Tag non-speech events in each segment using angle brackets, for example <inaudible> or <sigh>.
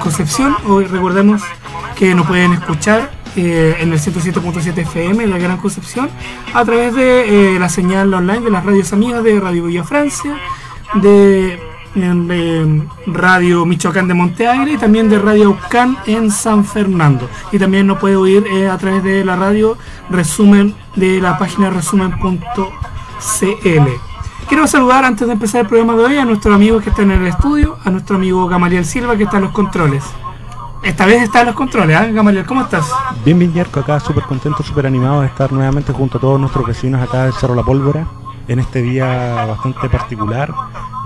Concepción. Hoy recordemos que nos pueden escuchar eh, en el 107.7 FM de la Gran Concepción a través de eh, la señal online de las radios amigas de Radio Villa Francia, de, Radio Michoacán de Monteaire y también de Radio Ucán en San Fernando. Y también nos puede oír eh, a través de la radio resumen de la página resumen.cl. Quiero saludar antes de empezar el programa de hoy a nuestros amigos que están en el estudio, a nuestro amigo Gamaliel Silva que está en los controles. Esta vez está en los controles, ¿eh? Gamaliel, ¿cómo estás? Bien, bien, Yerko, acá súper contento, súper animado de estar nuevamente junto a todos nuestros vecinos acá del Cerro La Pólvora en este día bastante particular.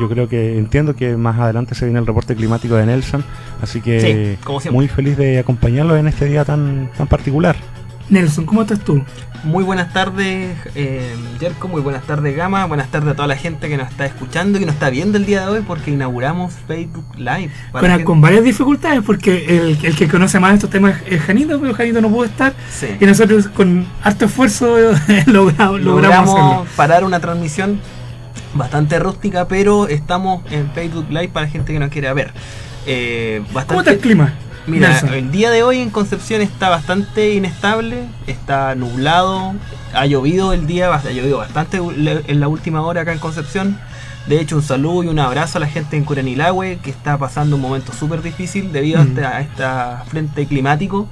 Yo creo que entiendo que más adelante se viene el reporte climático de Nelson, así que Sí, como siempre. muy feliz de acompañarlos en este día tan, tan particular. Nelson, ¿cómo estás tú? Muy buenas tardes, eh, Jerko, muy buenas tardes, Gama. Buenas tardes a toda la gente que nos está escuchando y que nos está viendo el día de hoy porque inauguramos Facebook Live. Con, con varias dificultades, porque el, el que conoce más estos temas es Janito, pero Janito no pudo estar. Sí. Y nosotros con harto esfuerzo <laughs> logramos, logramos hacerlo. parar una transmisión bastante rústica, pero estamos en Facebook Live para gente que nos quiera ver. Eh, ¿Cómo está el clima? Mira, Nelson? el día de hoy en Concepción está bastante inestable, está nublado, ha llovido el día, ha llovido bastante en la última hora acá en Concepción. De hecho, un saludo y un abrazo a la gente en Curanilagüe que está pasando un momento súper difícil debido a Mm. este- a este frente climático.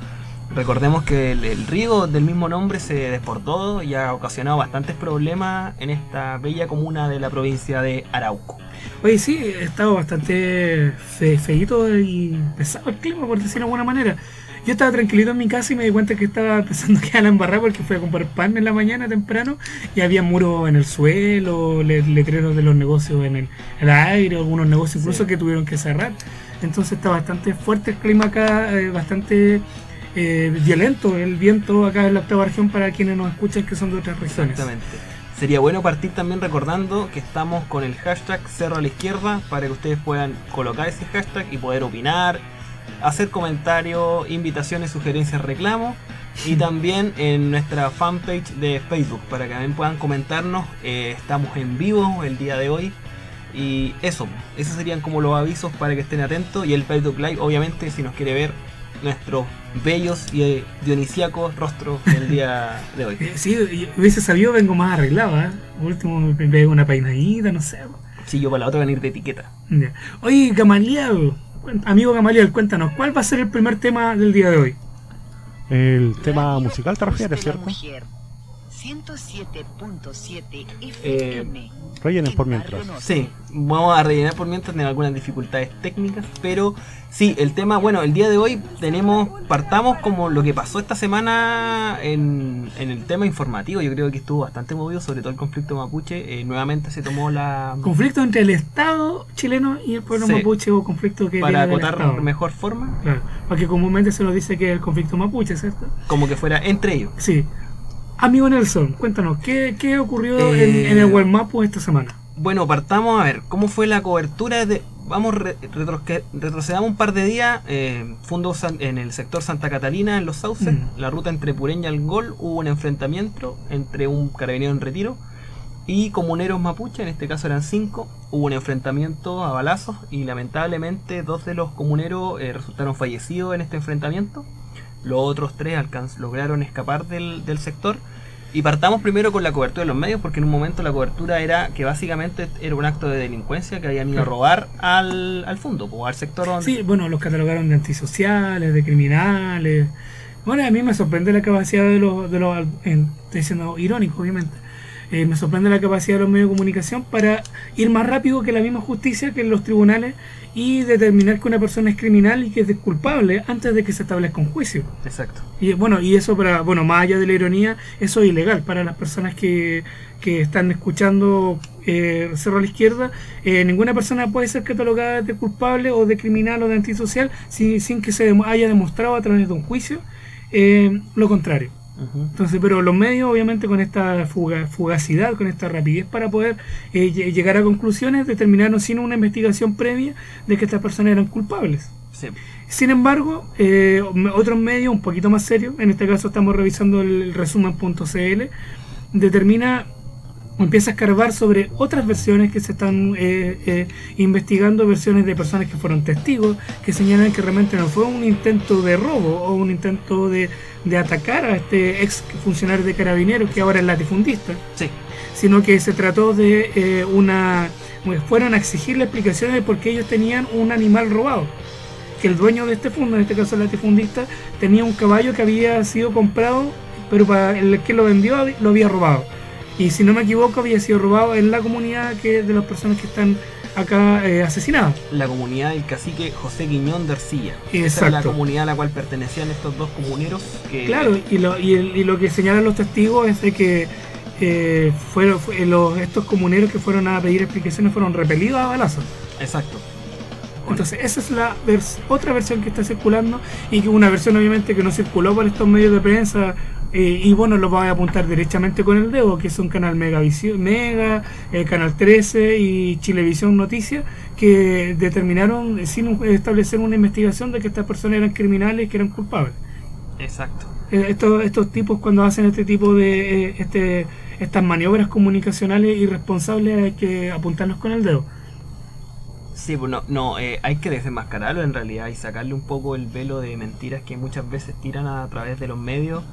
Recordemos que el, el río del mismo nombre se desbordó y ha ocasionado bastantes problemas en esta bella comuna de la provincia de Arauco. Oye, sí, he estado bastante fe, feíto y pesado el clima, por decirlo de alguna manera. Yo estaba tranquilito en mi casa y me di cuenta que estaba empezando a quedar la embarrada porque fui a comprar pan en la mañana temprano y había muros en el suelo, le- letreros de los negocios en el, el aire, algunos negocios incluso Sí. que tuvieron que cerrar. Entonces está bastante fuerte el clima acá, eh, bastante eh, violento el viento acá en la octava región para quienes nos escuchan que son de otras regiones. Exactamente. Sería bueno partir también recordando que estamos con el hashtag Cerro a la Izquierda para que ustedes puedan colocar ese hashtag y poder opinar, hacer comentarios, invitaciones, sugerencias, reclamos. Y <laughs> también en nuestra fanpage de Facebook para que también puedan comentarnos. Eh, estamos en vivo el día de hoy. Y eso, esos serían como los avisos para que estén atentos. Y el Facebook Live, obviamente, si nos quiere ver nuestros bellos y eh, dionisíacos rostros del día de hoy. <laughs> Sí, hubiese sabido, vengo más arreglado, ¿eh? Último me pego una peinadita, no sé. Si yo para la otra van a ir de etiqueta. Ya. Oye, Gamaliel, amigo Gamaliel, cuéntanos, ¿cuál va a ser el primer tema del día de hoy? El tema musical te refieres, ¿cierto? 107.7 Eh, FM. Rellenen por en mientras. Sí, vamos a rellenar por mientras tenemos algunas dificultades técnicas, pero sí, el tema, bueno, el día de hoy tenemos, partamos como lo que pasó esta semana en, en el tema informativo, yo creo que estuvo bastante movido, sobre todo el conflicto mapuche, eh, nuevamente se tomó la... Conflicto entre el Estado chileno y el pueblo Sí. mapuche o conflicto que para acotar Estado. mejor forma, Claro, porque comúnmente se nos dice que es el conflicto mapuche, ¿cierto? como que fuera entre ellos. Sí. Amigo Nelson, cuéntanos, ¿qué, qué ocurrió Eh, en, en el Gualmapu esta semana? Bueno, partamos a ver, ¿cómo fue la cobertura de... Vamos, re- retrosque- retrocedamos un par de días, eh, en el sector Santa Catalina, en Los Sauces, Mm. la ruta entre Pureña al Gol, hubo un enfrentamiento entre un carabinero en retiro y comuneros mapuche, en este caso eran cinco, hubo un enfrentamiento a balazos y lamentablemente dos de los comuneros eh, resultaron fallecidos en este enfrentamiento, los otros tres lograron escapar del, del sector. Y partamos primero con la cobertura de los medios, porque en un momento la cobertura era que básicamente era un acto de delincuencia que habían ido a robar al, al fondo, o al sector donde... Sí, bueno, los catalogaron de antisociales, de criminales. Bueno, a mí me sorprende la capacidad de los, de los en- estoy diciendo irónico, obviamente. Eh, me sorprende la capacidad de los medios de comunicación para ir más rápido que la misma justicia, que los tribunales, y determinar que una persona es criminal y que es culpable antes de que se establezca un juicio. Exacto. Y bueno, y eso para, bueno, más allá de la ironía, eso es ilegal para las personas que, que están escuchando eh, Cerro a la Izquierda. Eh, ninguna persona puede ser catalogada de culpable o de criminal o de antisocial sin, sin que se haya demostrado a través de un juicio eh, lo contrario. Entonces, pero los medios, obviamente, con esta fuga- fugacidad, con esta rapidez para poder eh, lle- llegar a conclusiones, determinaron sin una investigación previa de que estas personas eran culpables. Sí. Sin embargo, eh, otros medios un poquito más serios, en este caso estamos revisando el resumen.cl, determina empieza a escarbar sobre otras versiones que se están eh, eh, investigando, versiones de personas que fueron testigos, que señalan que realmente no fue un intento de robo o un intento de, de atacar a este ex funcionario de carabineros que ahora es latifundista, Sí. sino que se trató de eh, una... fueron a exigirle explicaciones de por qué ellos tenían un animal robado. Que el dueño de este fondo, en este caso el latifundista, tenía un caballo que había sido comprado, pero para el que lo vendió lo había robado. Y si no me equivoco, había sido robado en la comunidad que de las personas que están acá eh, asesinadas. La comunidad del cacique José Guiñón de Ercilla. Esa es la Exacto. comunidad a la cual pertenecían estos dos comuneros. Que, Claro, y lo, y, el- y lo que señalan los testigos es de que eh, fueron, fue- los, estos comuneros que fueron a pedir explicaciones fueron repelidos a balazos. Exacto. Entonces, esa es la vers- otra versión que está circulando y que una versión obviamente que no circuló por estos medios de prensa eh, y bueno, lo voy a apuntar directamente con el dedo, que son Canal Megavisión, Mega, eh, Canal 13 y Chilevisión Noticias, que determinaron eh, sin establecer una investigación de que estas personas eran criminales y que eran culpables. Exacto. Eh, estos, estos tipos cuando hacen este tipo de este, estas maniobras comunicacionales irresponsables hay que apuntarlos con el dedo. Sí, pues no, no eh, hay que desenmascararlo en realidad y sacarle un poco el velo de mentiras que muchas veces tiran a través de los medios.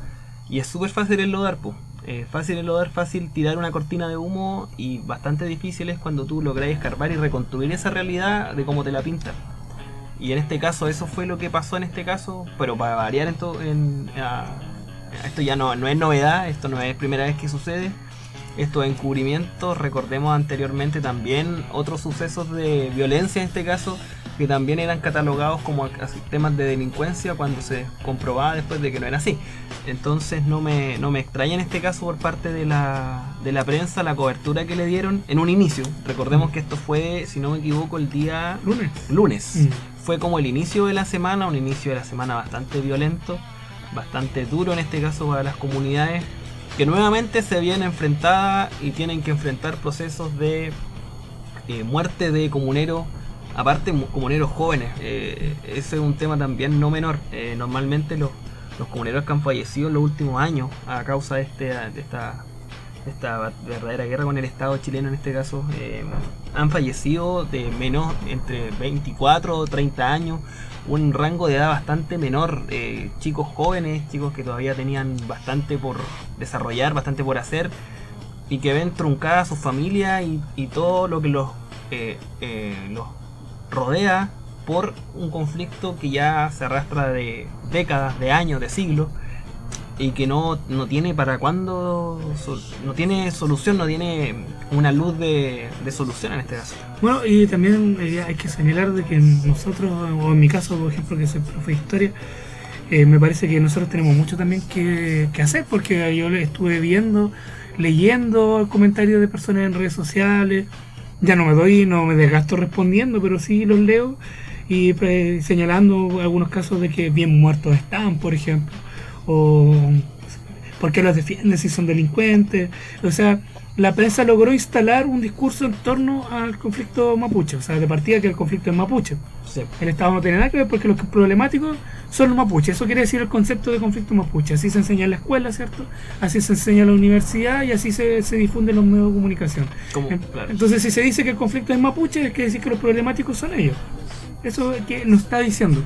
Y es súper fácil enlodar, pues. Eh, fácil enlodar, fácil tirar una cortina de humo y bastante difícil es cuando tú logras escarbar y reconstruir esa realidad de cómo te la pintan. Y en este caso, eso fue lo que pasó en este caso, pero para variar en, esto ya no, no es novedad, esto no es primera vez que sucede. Estos encubrimientos, recordemos anteriormente también otros sucesos de violencia en este caso, que también eran catalogados como temas de delincuencia cuando se comprobaba después de que no era así. Entonces no me, no me extraña en este caso por parte de la, de la prensa la cobertura que le dieron en un inicio. Recordemos que esto fue, si no me equivoco, el día Lunes. lunes. Mm. Fue como el inicio de la semana, un inicio de la semana bastante violento, bastante duro en este caso para las comunidades, que nuevamente se habían enfrentadas y tienen que enfrentar procesos de eh, muerte de comuneros, aparte mu- comuneros jóvenes. Eh, ese es un tema también no menor. Eh, normalmente los, comuneros que han fallecido en los últimos años a causa de, este, esta de esta verdadera guerra con el Estado chileno en este caso, eh, han fallecido de menos entre 24 o 30 años, un rango de edad bastante menor, eh, chicos jóvenes, chicos que todavía tenían bastante por desarrollar, bastante por hacer, y que ven truncada su familia y, y todo lo que los, los rodea por un conflicto que ya se arrastra de décadas, de años, de siglos y que no, no tiene para cuándo, no tiene solución, no tiene una luz de, de solución en este caso. Bueno, y también eh, hay que señalar de que nosotros, o en mi caso, por ejemplo, que soy profe de historia, eh, me parece que nosotros tenemos mucho también que, que hacer, porque yo estuve viendo, leyendo comentarios de personas en redes sociales, ya no me doy, no me desgasto respondiendo, pero sí los leo y señalando algunos casos de que bien muertos están, por ejemplo, o por qué los defienden si son delincuentes, o sea, la prensa logró instalar un discurso en torno al conflicto mapuche, o sea, de partida que el conflicto es mapuche. Sí. El Estado no tiene nada que ver porque los problemáticos son los mapuches. Eso quiere decir el concepto de conflicto mapuche. Así se enseña en la escuela, ¿cierto? Así se enseña en la universidad y así se, se difunde en los medios de comunicación. Claro. Entonces, si se dice que el conflicto es mapuche, es que decir que los problemáticos son ellos. Eso es que nos está diciendo.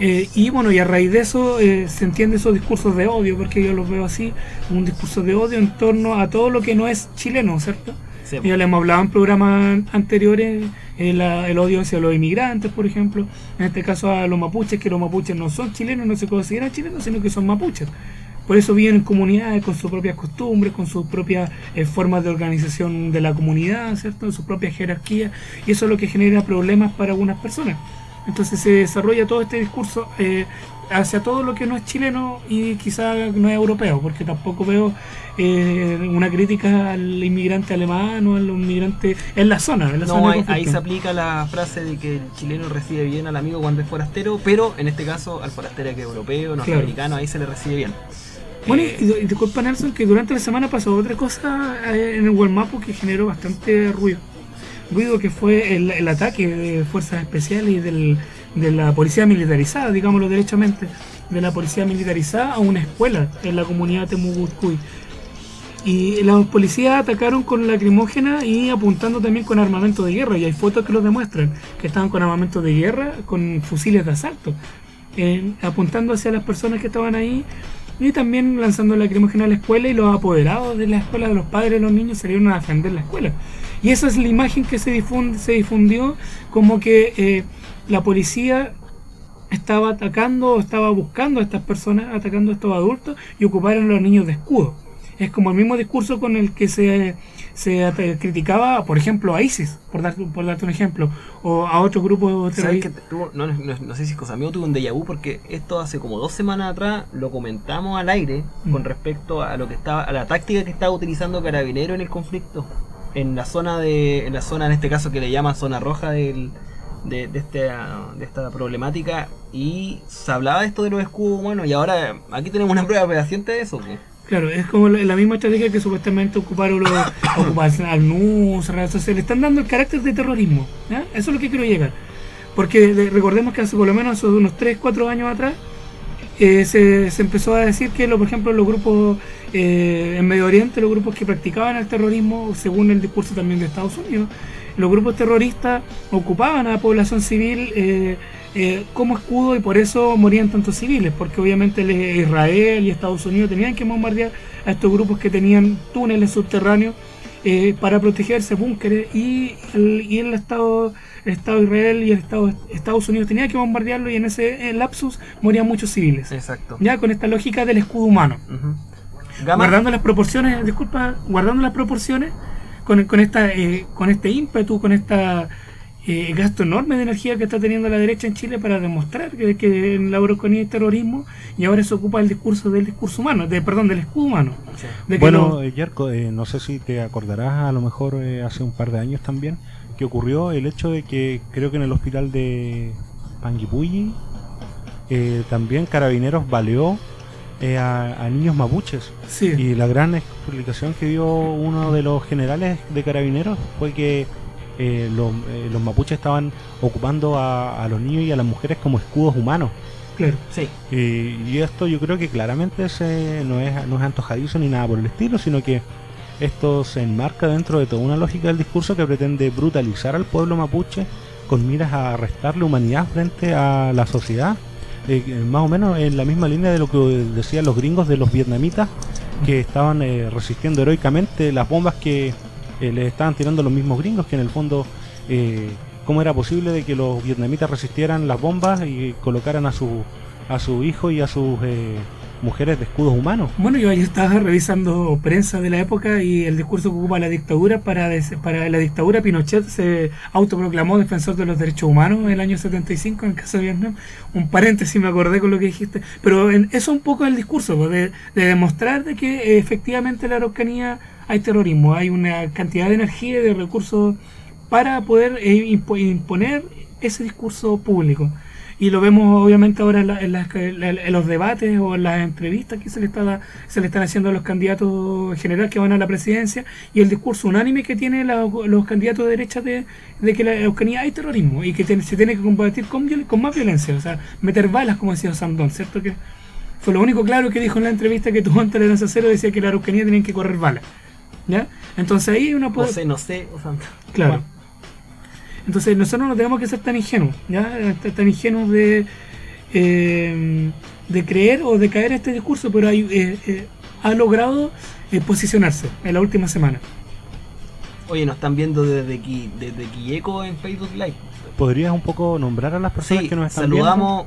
Eh, y bueno, y a raíz de eso eh, se entiende esos discursos de odio, porque yo los veo así, un discurso de odio en torno a todo lo que no es chileno, ¿cierto? Sí. Ya le hemos hablado en programas anteriores, eh, el odio hacia los inmigrantes, por ejemplo, en este caso a los mapuches, que los mapuches no son chilenos, no se consideran chilenos, sino que son mapuches. Por eso viven en comunidades con sus propias costumbres, con sus propias eh, formas de organización de la comunidad, ¿cierto? Sus propias jerarquías, y eso es lo que genera problemas para algunas personas. Entonces se desarrolla todo este discurso eh, hacia todo lo que no es chileno y quizá no es europeo, porque tampoco veo eh, una crítica al inmigrante alemán o al inmigrante en la zona. En la No, de ahí, se aplica la frase de que el chileno recibe bien al amigo cuando es forastero, pero en este caso al forastero que es europeo, norteamericano, ahí se le recibe bien. Bueno, Eh, y, disculpa Nelson, que durante la semana pasó otra cosa en el Walmapu que generó bastante ruido. Ruido que fue el, el ataque de fuerzas especiales y del, de la policía militarizada, digámoslo derechamente, de la policía militarizada a una escuela en la comunidad Temugucuy. Y los policías atacaron con lacrimógena y apuntando también con armamento de guerra. Y hay fotos que lo demuestran, que estaban con armamento de guerra, con fusiles de asalto, eh, apuntando hacia las personas que estaban ahí y también lanzando lacrimógena a la escuela y los apoderados de la escuela, de los padres de los niños, salieron a defender la escuela. Y esa es la imagen que se, difunde, se difundió como que eh, la policía estaba atacando, estaba buscando a estas personas, atacando a estos adultos y ocuparon a los niños de escudo. Es como el mismo discurso con el que se, se criticaba, por ejemplo, a ISIS, por darte, por darte un ejemplo, o a otro grupo terrorista. No, no, no, sé si cosa mío tuve un déjà vu porque esto hace como dos semanas atrás lo comentamos al aire mm. con respecto a lo que estaba, a la táctica que estaba utilizando Carabinero en el conflicto. En la zona de, en la zona en este caso que le llaman zona roja del, de, de, este, de esta problemática y se hablaba de esto de los escudos humanos y ahora aquí tenemos una prueba fehaciente de eso. Claro, es como la, misma estrategia que supuestamente ocuparon los <laughs> al NUS, se le están dando el carácter de terrorismo. Eso es lo que quiero llegar. Porque recordemos que hace por lo menos unos 3, 4 años atrás eh, se, se, empezó a decir que, lo, por ejemplo, los grupos eh, en Medio Oriente, los grupos que practicaban el terrorismo, según el discurso también de Estados Unidos, los grupos terroristas ocupaban a la población civil eh, eh, como escudo y por eso morían tantos civiles, porque obviamente Israel y Estados Unidos tenían que bombardear a estos grupos que tenían túneles subterráneos eh, para protegerse, búnkeres, y el, Estado, Estado de Israel y el Estado Estados Unidos tenían que bombardearlo y en ese lapsus morían muchos civiles. Exacto. Ya con esta lógica del escudo humano. Guardando las proporciones, disculpa, guardando las proporciones, con, con, esta, eh, con este ímpetu, con esta eh, gasto enorme de energía que está teniendo la derecha en Chile para demostrar que, que en la euroconía hay terrorismo y ahora se ocupa el discurso del discurso humano, de, perdón, del escudo humano. bueno, Yerko, eh, no sé si te acordarás a lo mejor hace un par de años también que ocurrió el hecho de que creo que en el hospital de Panguipulli también Carabineros baleó eh, a, niños mapuches. Y la gran explicación que dio uno de los generales de carabineros fue que eh, los, eh, los, mapuches estaban ocupando a, los niños y a las mujeres como escudos humanos. Claro. Sí. y esto yo creo que claramente se, no, es, no es antojadizo ni nada por el estilo, sino que esto se enmarca dentro de toda una lógica del discurso que pretende brutalizar al pueblo mapuche con miras a restarle humanidad frente a la sociedad eh, más o menos en la misma línea de lo que decían los gringos de los vietnamitas que estaban eh, resistiendo heroicamente las bombas que eh, les estaban tirando los mismos gringos, que en el fondo, ¿cómo era posible de que los vietnamitas resistieran las bombas y colocaran a su, a su hijo y a sus mujeres de escudos humanos. Bueno, yo estaba revisando prensa de la época y el discurso que ocupa la dictadura para, para la dictadura Pinochet se autoproclamó defensor de los derechos humanos en el año 75 en el caso de Vietnam. Un paréntesis me acordé con lo que dijiste, pero eso es un poco el discurso, pues, de, de demostrar de que efectivamente en la Araucanía hay terrorismo, hay una cantidad de energía y de recursos para poder eh, imponer ese discurso público y lo vemos obviamente ahora en, los debates o en las entrevistas que se le, está, se le están haciendo a los candidatos en general que van a la presidencia y el discurso unánime que tienen los candidatos de derecha de, que la Eucanía hay terrorismo y que se tiene que combatir con, con más violencia, o sea, meter balas como decía Sandón, ¿cierto? que fue lo único claro que dijo en la entrevista que tuvo en Tolerancia Cero, decía que la Araucanía tenían que correr balas. ¿Ya? Entonces ahí uno puede... No sé, no sé, o sea, Claro. Entonces nosotros no tenemos que ser tan ingenuos, ¿ya? tan ingenuos de, eh, de creer o de caer en este discurso, pero hay, eh, eh, ha logrado posicionarse en la última semana. Oye, nos están viendo desde aquí, desde Quilleco en Facebook Live. ¿Podrías un poco nombrar a las personas que nos están saludamos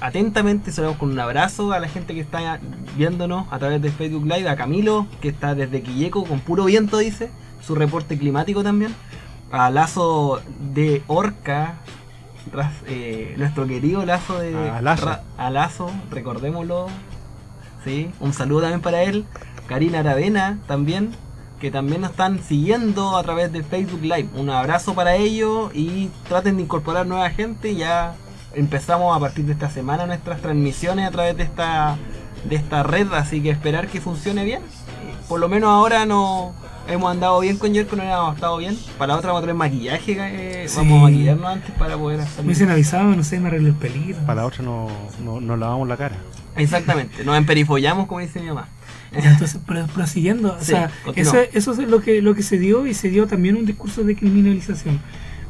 atentamente, saludamos con un abrazo a la gente que está viéndonos a través de Facebook Live, a Camilo, que está desde Quilleco con puro viento, dice, su reporte climático también a Lazo de Orca, eh, nuestro querido Lazo de a Lazo. a Lazo, recordémoslo. ¿sí? Un saludo también para él. Karina Aravena también, que también nos están siguiendo a través de Facebook Live. Un abrazo para ellos y traten de incorporar nueva gente. Ya empezamos a partir de esta semana nuestras transmisiones a través de esta, de esta red, así que esperar que funcione bien. Por lo menos ahora no hemos andado bien con Jerko, no hemos estado bien. Para la otra vamos a traer maquillaje, eh, vamos a maquillarnos antes para poder hacer. Me dicen avisado, no sé, me arreglé el pelito. Para la otra no, no, lavamos la cara. Exactamente, nos emperifollamos como dice mi mamá. entonces, pero prosiguiendo, o sea, eso, eso es lo que, lo que se dio y se dio también un discurso de criminalización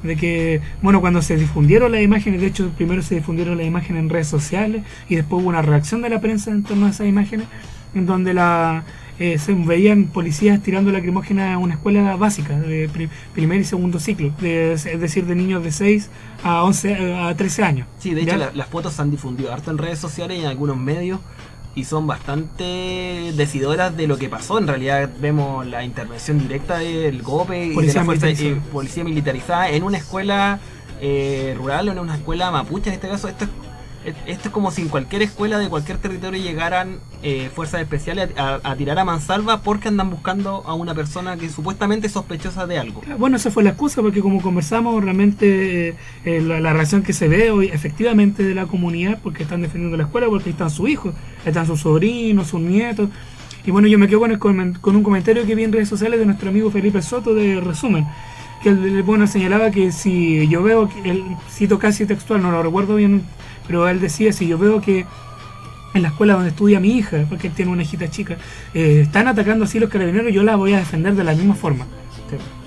de que, bueno, cuando se difundieron las imágenes, de hecho primero se difundieron las imágenes en redes sociales y después hubo una reacción de la prensa en torno a esas imágenes, en donde la, eh, se veían policías tirando lacrimógena a una escuela básica, de primer y segundo ciclo, es decir, de niños de 6 a 11 a 13 años. Sí, de hecho las fotos se han difundido harto en redes sociales y en algunos medios y son bastante decidoras de lo que pasó. En realidad vemos la intervención directa del GOPE y de la fuerza, eh, policía militarizada en una escuela eh, rural o en una escuela mapuche. En este caso, esto es esto es como si en cualquier escuela de cualquier territorio llegaran eh, fuerzas especiales a, tirar a mansalva porque andan buscando a una persona que supuestamente es sospechosa de algo. Bueno, esa fue la excusa porque como conversamos realmente eh, la, la, reacción que se ve hoy efectivamente de la comunidad porque están defendiendo la escuela porque están sus hijos, están sus sobrinos, sus nietos. Y bueno, yo me quedo con, con un comentario que vi en redes sociales de nuestro amigo Felipe Soto de Resumen que bueno, señalaba que si yo veo, el cito casi textual, no lo recuerdo bien pero él decía, si yo veo que en la escuela donde estudia mi hija, porque él tiene una hijita chica, eh, están atacando así los carabineros, yo la voy a defender de la misma forma.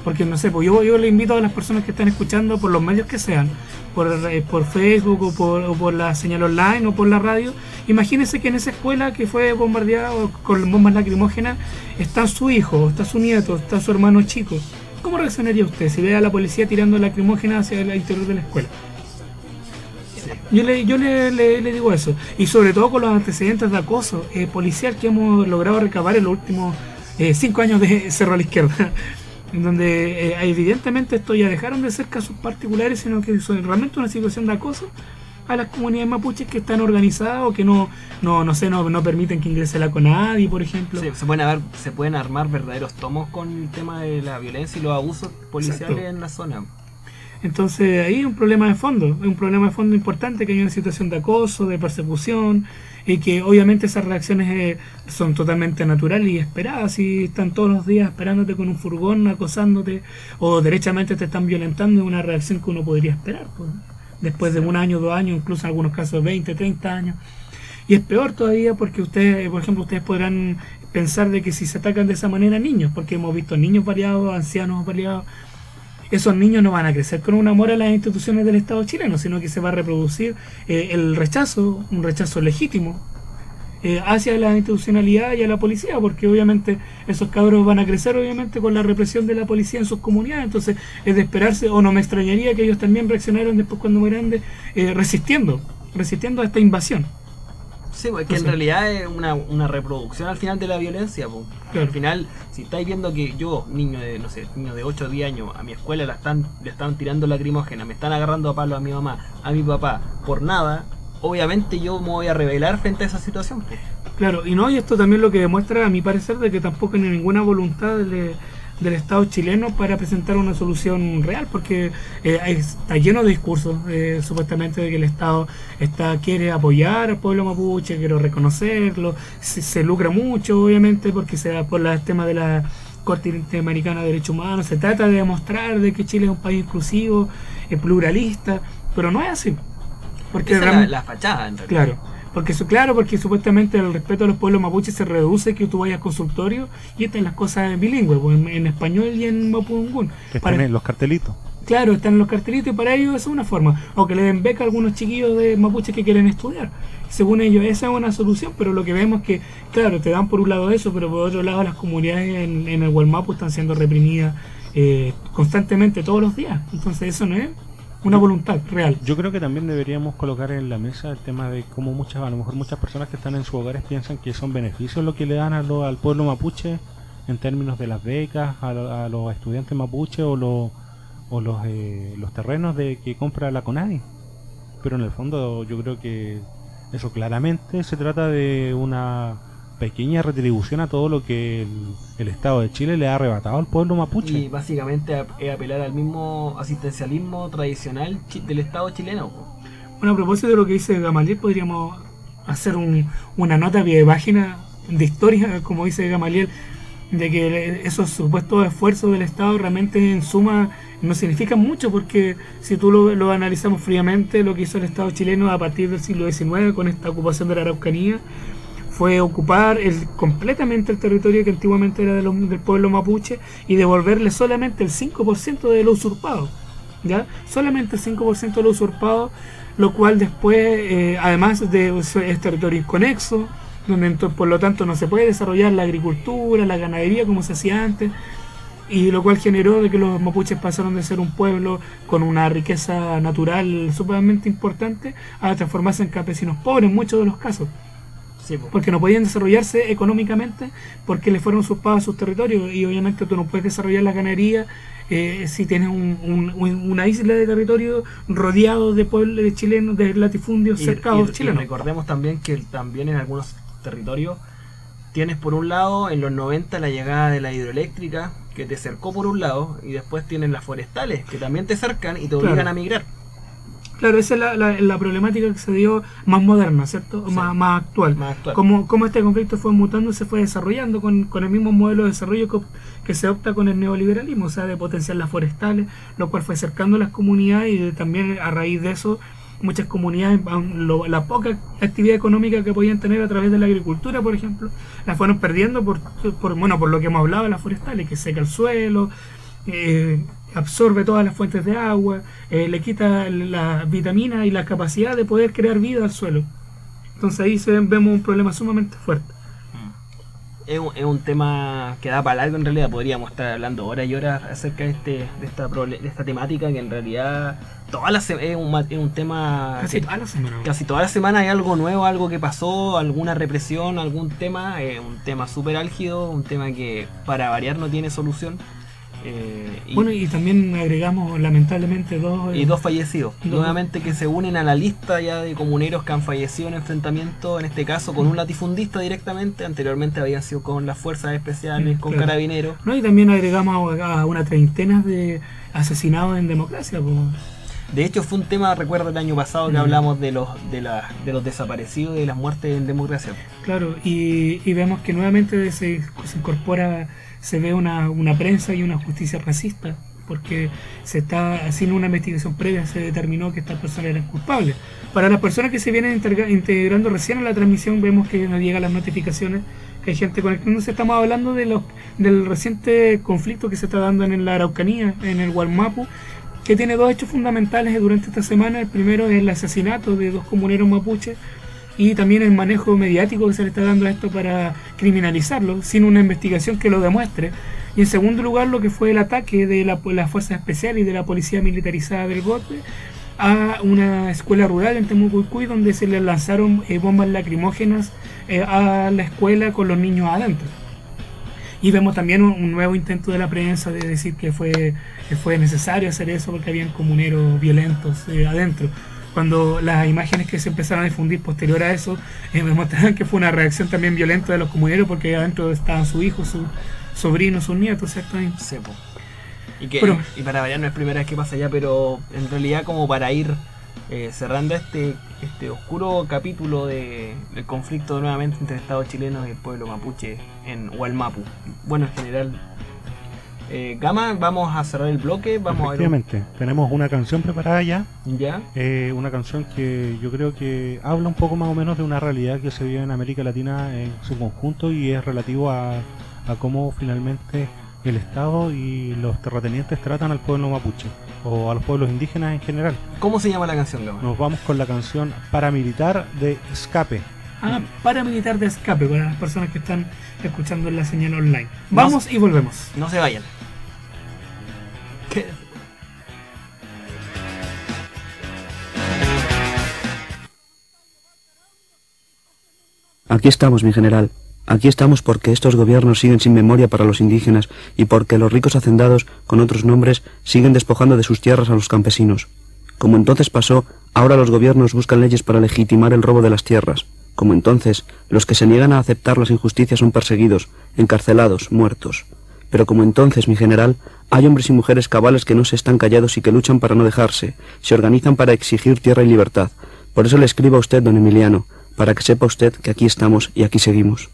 Porque no sé, pues yo, le invito a las personas que están escuchando por los medios que sean, por, eh, Facebook o por, o por, la señal online o por la radio, imagínense que en esa escuela que fue bombardeada con bombas lacrimógenas está su hijo, está su nieto, está su hermano chico. ¿Cómo reaccionaría usted si ve a la policía tirando lacrimógenas hacia el interior de la escuela? Yo le, yo le, le, digo eso. Y sobre todo con los antecedentes de acoso eh, policial que hemos logrado recabar en los últimos eh, cinco años de <laughs> Cerro a la Izquierda. en donde eh, evidentemente esto ya dejaron de ser casos particulares, sino que son realmente una situación de acoso a las comunidades mapuches que están organizadas o que no no no sé no, no permiten que ingrese la CONADI por ejemplo sí, se pueden se pueden armar verdaderos tomos con el tema de la violencia y los abusos policiales en la zona entonces ahí hay un problema de fondo, un problema de fondo importante que hay una situación de acoso, de persecución, y que obviamente esas reacciones eh, son totalmente naturales y esperadas, si están todos los días esperándote con un furgón, acosándote, o derechamente te están violentando, es una reacción que uno podría esperar, pues, después de un año, dos años, incluso en algunos casos 20, 30 años. Y es peor todavía porque ustedes, por ejemplo, ustedes podrán pensar de que si se atacan de esa manera niños, porque hemos visto niños variados, ancianos variados, esos niños no van a crecer con un amor a las instituciones del Estado chileno, sino que se va a reproducir eh, el rechazo, un rechazo legítimo eh, hacia la institucionalidad y a la policía, porque obviamente esos cabros van a crecer obviamente con la represión de la policía en sus comunidades, entonces es de esperarse, o no me extrañaría que ellos también reaccionaran después cuando muy grandes, eh, resistiendo, resistiendo a esta invasión. Sí, pues que en realidad es una, una, reproducción al final de la violencia. Pues. Al final, si estáis viendo que yo, niño de, no sé, niño de 8 o 10 años, a mi escuela la están, le están tirando lacrimógena, me están agarrando a palo a mi mamá, a mi papá, por nada, obviamente yo me voy a rebelar frente a esa situación. Pues. Claro, y no, y esto también lo que demuestra, a mi parecer, de que tampoco hay ninguna voluntad de del Estado chileno para presentar una solución real, porque eh, está lleno de discursos, eh, supuestamente, de que el Estado está quiere apoyar al pueblo mapuche, quiere reconocerlo, se, lucra mucho, obviamente, porque se da por el tema de la Corte Interamericana de Derechos Humanos, se trata de demostrar de que Chile es un país inclusivo, eh, pluralista, pero no es así. Porque Esa es la, fachada, en realidad. Claro. Porque eso, claro, porque supuestamente el respeto a los pueblos mapuches se reduce que tú vayas a consultorio y están las cosas bilingües, pues, en, español y en mapudungún. Que están en los cartelitos. Claro, están en los cartelitos y para ellos es una forma. O que le den beca a algunos chiquillos de mapuches que quieren estudiar. Según ellos, esa es una solución, pero lo que vemos es que, claro, te dan por un lado eso, pero por otro lado las comunidades en, el Gualmapu están siendo reprimidas eh, constantemente todos los días. Entonces eso no es una voluntad real. Yo creo que también deberíamos colocar en la mesa el tema de cómo muchas, a lo mejor muchas personas que están en sus hogares piensan que son beneficios lo que le dan a al pueblo mapuche en términos de las becas, a, los estudiantes mapuche o, o los, eh, los terrenos de que compra la CONADI. Pero en el fondo yo creo que eso claramente se trata de una pequeña retribución a todo lo que el, Estado de Chile le ha arrebatado al pueblo mapuche. Y básicamente es apelar al mismo asistencialismo tradicional del Estado chileno. Bueno, a propósito de lo que dice Gamaliel, podríamos hacer una nota de página de historia, como dice Gamaliel, de que esos supuestos esfuerzos del Estado realmente en suma no significan mucho porque si tú lo, lo, analizamos fríamente, lo que hizo el Estado chileno a partir del siglo XIX con esta ocupación de la Araucanía fue ocupar el, completamente el territorio que antiguamente era de los- del pueblo mapuche y devolverle solamente el 5% de lo usurpado. ¿ya? Solamente el 5% de lo usurpado, lo cual después, eh, además de es territorio inconexo, donde ento- por lo tanto no se puede desarrollar la agricultura, la ganadería como se hacía antes, y lo cual generó de que los mapuches pasaron de ser un pueblo con una riqueza natural sumamente importante a transformarse en campesinos pobres en muchos de los casos Sí, po. porque no podían desarrollarse económicamente porque les fueron usurpados sus territorios y obviamente tú no puedes desarrollar la ganadería eh, si tienes un- un- un- una isla de territorio rodeado de pueblos chilenos, de latifundios Y- cercados y- y chilenos. recordemos también que también en algunos territorios tienes por un lado en los 90 la llegada de la hidroeléctrica que te cercó por un lado y después tienen las forestales que también te cercan y te obligan Claro. a migrar. Claro, esa es la, la- la problemática que se dio más moderna, ¿cierto? Sí. Más, más actual. Más actual. Cómo, cómo este conflicto fue mutando y se fue desarrollando con, con el mismo modelo de desarrollo que, que se opta con el neoliberalismo, o sea, de potenciar las forestales, lo cual fue acercando a las comunidades y de- también a raíz de eso muchas comunidades, lo- la poca actividad económica que podían tener a través de la agricultura, por ejemplo, la fueron perdiendo por, por, bueno, por lo que hemos hablado de las forestales, que seca el suelo, eh, absorbe todas las fuentes de agua, eh, le quita la vitamina y la capacidad de poder crear vida al suelo. Entonces ahí se vemos un problema sumamente fuerte. Es un, es un tema que da para largo en realidad, podríamos estar hablando horas y horas acerca de, este, de, esta, de esta temática que en realidad toda la se- es, un, es un tema Casi que- toda la semana. Casi toda la semana hay algo nuevo, algo que pasó, alguna represión, algún tema, eh, un tema súper álgido, un tema que para variar no tiene solución. Eh, y, Bueno, y también agregamos lamentablemente dos... eh, y dos fallecidos, Dos. nuevamente que se unen a la lista ya de comuneros que han fallecido en enfrentamiento, en este caso con un latifundista directamente, anteriormente habían sido con las fuerzas especiales, con claro. carabineros. ¿no? Y también agregamos a, a una treintena de asesinados en democracia. pues. De hecho fue un tema, recuerdo el año pasado que Mm. hablamos de los, de, la- de los desaparecidos y de las muertes en democracia. Claro, y, y vemos que nuevamente se, se incorpora, se ve una, una prensa y una justicia racista, porque se está haciendo una investigación previa, se determinó que estas personas eran culpables. Para las personas que se vienen integra- integrando recién a la transmisión, vemos que nos llegan las notificaciones, que hay gente conectándose. Estamos hablando de los, del reciente conflicto que se está dando en la Araucanía, en el Gualmapu, que tiene dos hechos fundamentales durante esta semana. El primero es el asesinato de dos comuneros mapuches y también el manejo mediático que se le está dando a esto para criminalizarlo sin una investigación que lo demuestre. Y en segundo lugar, lo que fue el ataque de la, las fuerzas especiales y de la policía militarizada del golpe a una escuela rural en Temucuicuy donde se le lanzaron eh, bombas lacrimógenas eh, a la escuela con los niños adentro. Y vemos también un, un nuevo intento de la prensa de decir que fue, que fue necesario hacer eso porque habían comuneros violentos eh, adentro. Cuando las imágenes que se empezaron a difundir posterior a eso eh, me mostraban que fue una reacción también violenta de los comuneros porque adentro estaban su hijo, su sobrino, sus nietos, ¿cierto? Y- Sí, po. Y, que, Pero- y para variar no es primera vez que pasa ya, pero en realidad como para ir eh, cerrando este, este oscuro capítulo de, del conflicto nuevamente entre el Estado chileno y el pueblo mapuche en Hualmapu. Bueno, en general, eh, Gama, vamos a cerrar el bloque, vamos a ver... un- Efectivamente, tenemos una canción preparada ya, ¿Ya? eh, una canción que yo creo que habla un poco más o menos de una realidad que se vive en América Latina en su conjunto y es relativo a, a cómo finalmente el Estado y los terratenientes tratan al pueblo mapuche o a los pueblos indígenas en general. ¿Cómo se llama la canción, Gama? Nos vamos con la canción Paramilitar de Escape. Ah, paramilitar de escape para las personas que están escuchando en la señal online. Vamos y volvemos. No se vayan. Aquí estamos, mi general. Aquí estamos porque estos gobiernos siguen sin memoria para los indígenas y porque los ricos hacendados, con otros nombres, siguen despojando de sus tierras a los campesinos. Como entonces pasó, ahora los gobiernos buscan leyes para legitimar el robo de las tierras. Como entonces, los que se niegan a aceptar las injusticias son perseguidos, encarcelados, muertos. Pero como entonces, mi general, hay hombres y mujeres cabales que no se están callados y que luchan para no dejarse, se organizan para exigir tierra y libertad. Por eso le escribo a usted, don Emiliano, para que sepa usted que aquí estamos y aquí seguimos.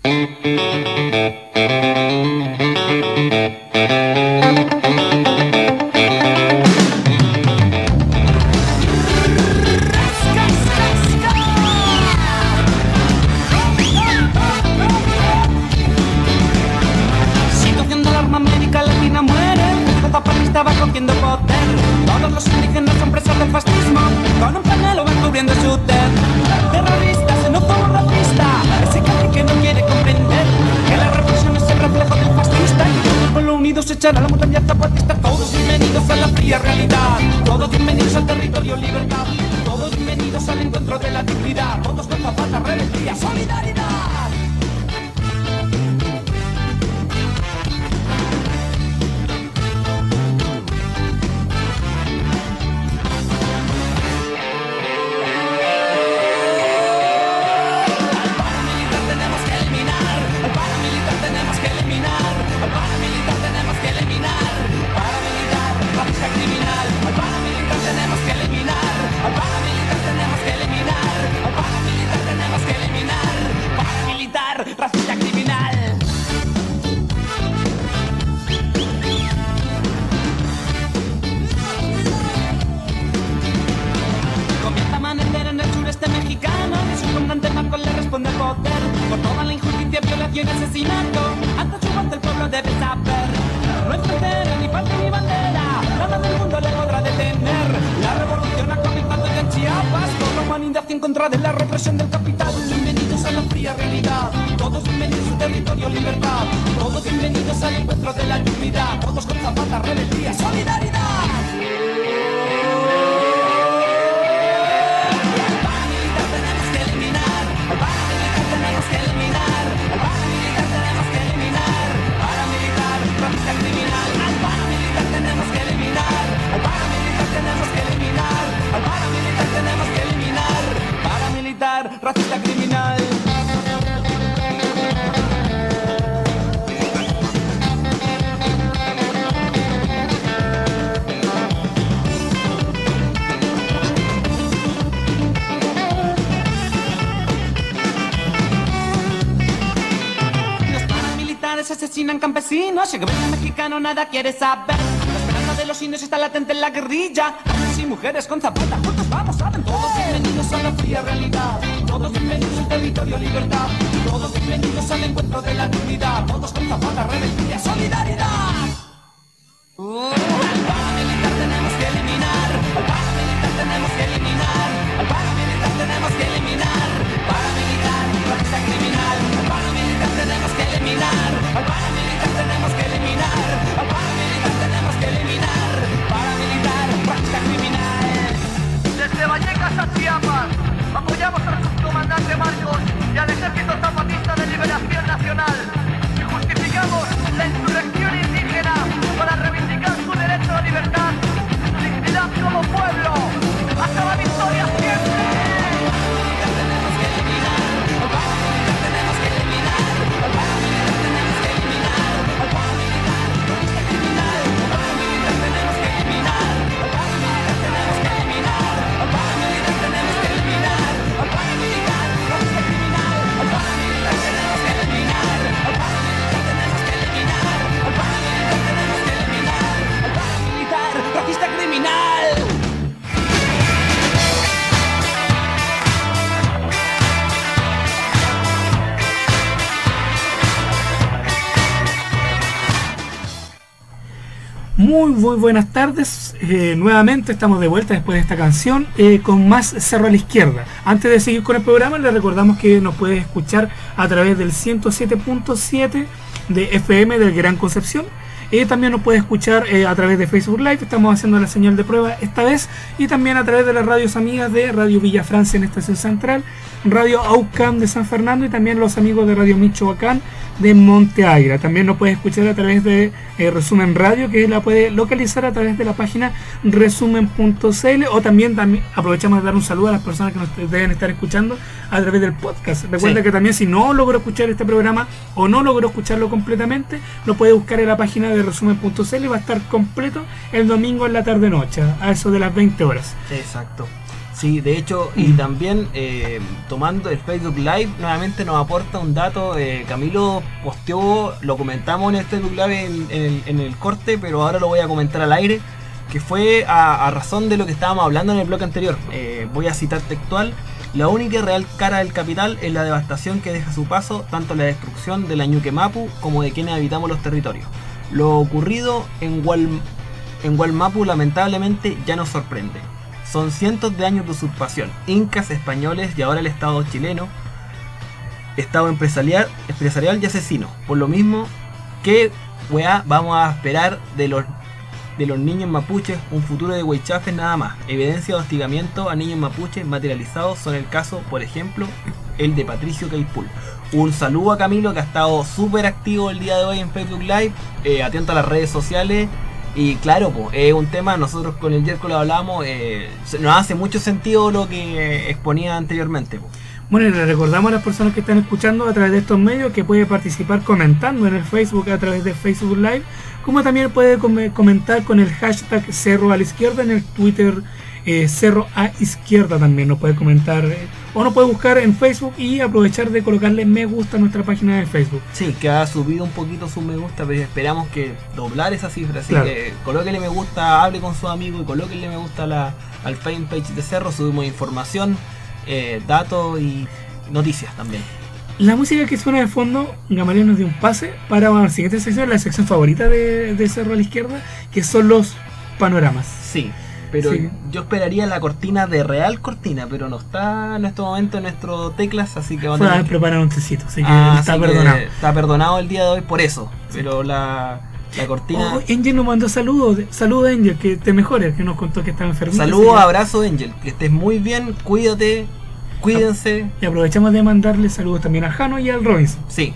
Campesinos y el mexicano nada quiere saber. La esperanza de los indios está latente en la guerrilla. Hombres y mujeres con zapatas, juntos vamos, saben. Todos bienvenidos a la fría realidad. Todos bienvenidos al territorio libertad. Todos bienvenidos al encuentro de la dignidad. Todos con zapatas, rebeldía, solidaridad. Vallecas a Chiapas, apoyamos al subcomandante Marcos y al Ejército Zapatista de Liberación Nacional. Y justificamos la criminal. Muy, muy buenas tardes. Eh, nuevamente estamos de vuelta después de esta canción eh, con más Cerro a la Izquierda. Antes de seguir con el programa, les recordamos que nos puede escuchar a través del 107.7 de FM del Gran Concepción. Y también nos puede escuchar eh, a través de Facebook Live. Estamos haciendo la señal de prueba esta vez. Y también a través de las radios amigas de Radio Villa Francia en Estación Central, Radio Aucam de San Fernando y también los amigos de Radio Michoacán de Monte Aira. También nos puede escuchar a través de eh, Resumen Radio, que la puede localizar a través de la página resumen.cl o también, también aprovechamos de dar un saludo a las personas que nos deben estar escuchando a través del podcast. Recuerda Sí. que también si no logró escuchar este programa o no logró escucharlo completamente, lo puede buscar en la página de resumen.cl y va a estar completo el domingo en la tarde-noche, a eso de las 20 horas. Exacto. Sí, de hecho, y también eh, tomando el Facebook Live, nuevamente nos aporta un dato. eh, Camilo posteó, lo comentamos en el Facebook Live en, en el, en el corte, pero ahora lo voy a comentar al aire. Que fue a, a razón de lo que estábamos hablando en el bloque anterior. Eh, voy a citar textual. La única real cara del capital es la devastación que deja su paso tanto la destrucción de la Ñuquemapu como de quienes habitamos los territorios. Lo ocurrido en Wal en Gualmapu lamentablemente ya nos sorprende. Son cientos de años de usurpación, incas, españoles y ahora el Estado chileno, Estado empresarial, empresarial y asesino. Por lo mismo, ¿qué weá vamos a esperar de los de los niños mapuches, un futuro de Huaychafes nada más. Evidencia de hostigamiento a niños mapuches materializados son el caso, por ejemplo, el de Patricio Caipul. Un saludo a Camilo que ha estado súper activo el día de hoy en Facebook Live, eh, atento a las redes sociales. Y claro, pues, es un tema, nosotros con el Jerko lo hablamos, eh, nos hace mucho sentido lo que exponía anteriormente. po. Bueno, y le recordamos a las personas que están escuchando a través de estos medios que puede participar comentando en el Facebook a través de Facebook Live, como también puede come- comentar con el hashtag Cerro a la Izquierda en el Twitter eh, Cerro a Izquierda también nos puede comentar eh, o nos puede buscar en Facebook y aprovechar de colocarle me gusta a nuestra página de Facebook. Sí, que ha subido un poquito su me gusta, pero esperamos que doblar esa cifra. Así Claro. que colóquenle me gusta, hable con sus amigos y colóquenle me gusta a la, al fanpage de Cerro. Subimos información, eh, datos y noticias también. La música que suena de fondo, Gamaliel nos dio un pase para la siguiente sección, la sección favorita de, de Cerro a la Izquierda, que son los panoramas. Sí, pero Sí. yo esperaría la cortina de real cortina, pero no está en este momento en nuestro teclas, así que vamos a a tener preparar un tecito, así que Ah, está así que perdonado. Está perdonado el día de hoy por eso, pero la, la cortina... Oh, Angel nos mandó saludos. Saludos, Angel, que te mejores, que nos contó que estaba enfermo. Saludos, abrazo Angel, que estés muy bien, cuídate, cuídense. Y aprovechamos de mandarle saludos también al Jano y al Robinson. Sí,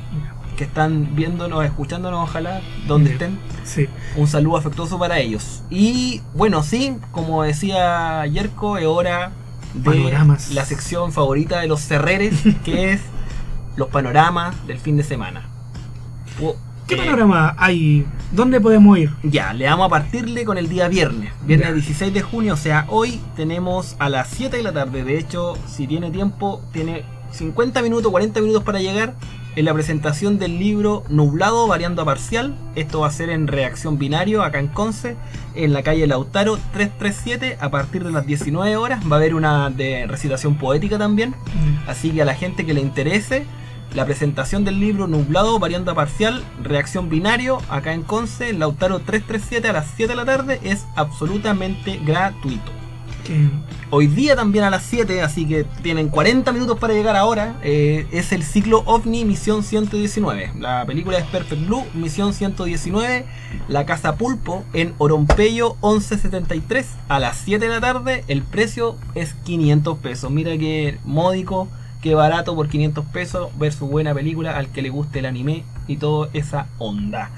que están viéndonos, escuchándonos, ojalá, donde estén. Sí. Un saludo afectuoso para ellos. Y bueno, sí, como decía Yerko, es hora de Panoramas. la sección favorita de los cerreres, <laughs> que es los panoramas del fin de semana. O- ¿Qué eh, panorama hay? ¿Dónde podemos ir? Ya, le vamos a partirle con el día viernes. Viernes Ya. 16 de junio, o sea, hoy tenemos a las 7 de la tarde. De hecho, si tiene tiempo, tiene 50 minutos, 40 minutos para llegar en la presentación del libro Nublado variando a parcial. Esto va a ser en reacción binario acá en Conce, en la calle Lautaro 337, a partir de las 19 horas. Va a haber una de recitación poética también. Así que a la gente que le interese, la presentación del libro Nublado, variando a parcial, reacción binario, acá en Conce, Lautaro 337 a las 7 de la tarde, es absolutamente gratuito. Que- Hoy día también a las 7, así que tienen 40 minutos para llegar ahora, eh, es el ciclo OVNI Misión 119. La película es Perfect Blue, Misión 119, La Casa Pulpo, en Orompeyo 1173, a las 7 de la tarde, el precio es 500 pesos. Mira qué módico, qué barato por 500 pesos, ver su buena película al que le guste el anime y toda esa onda.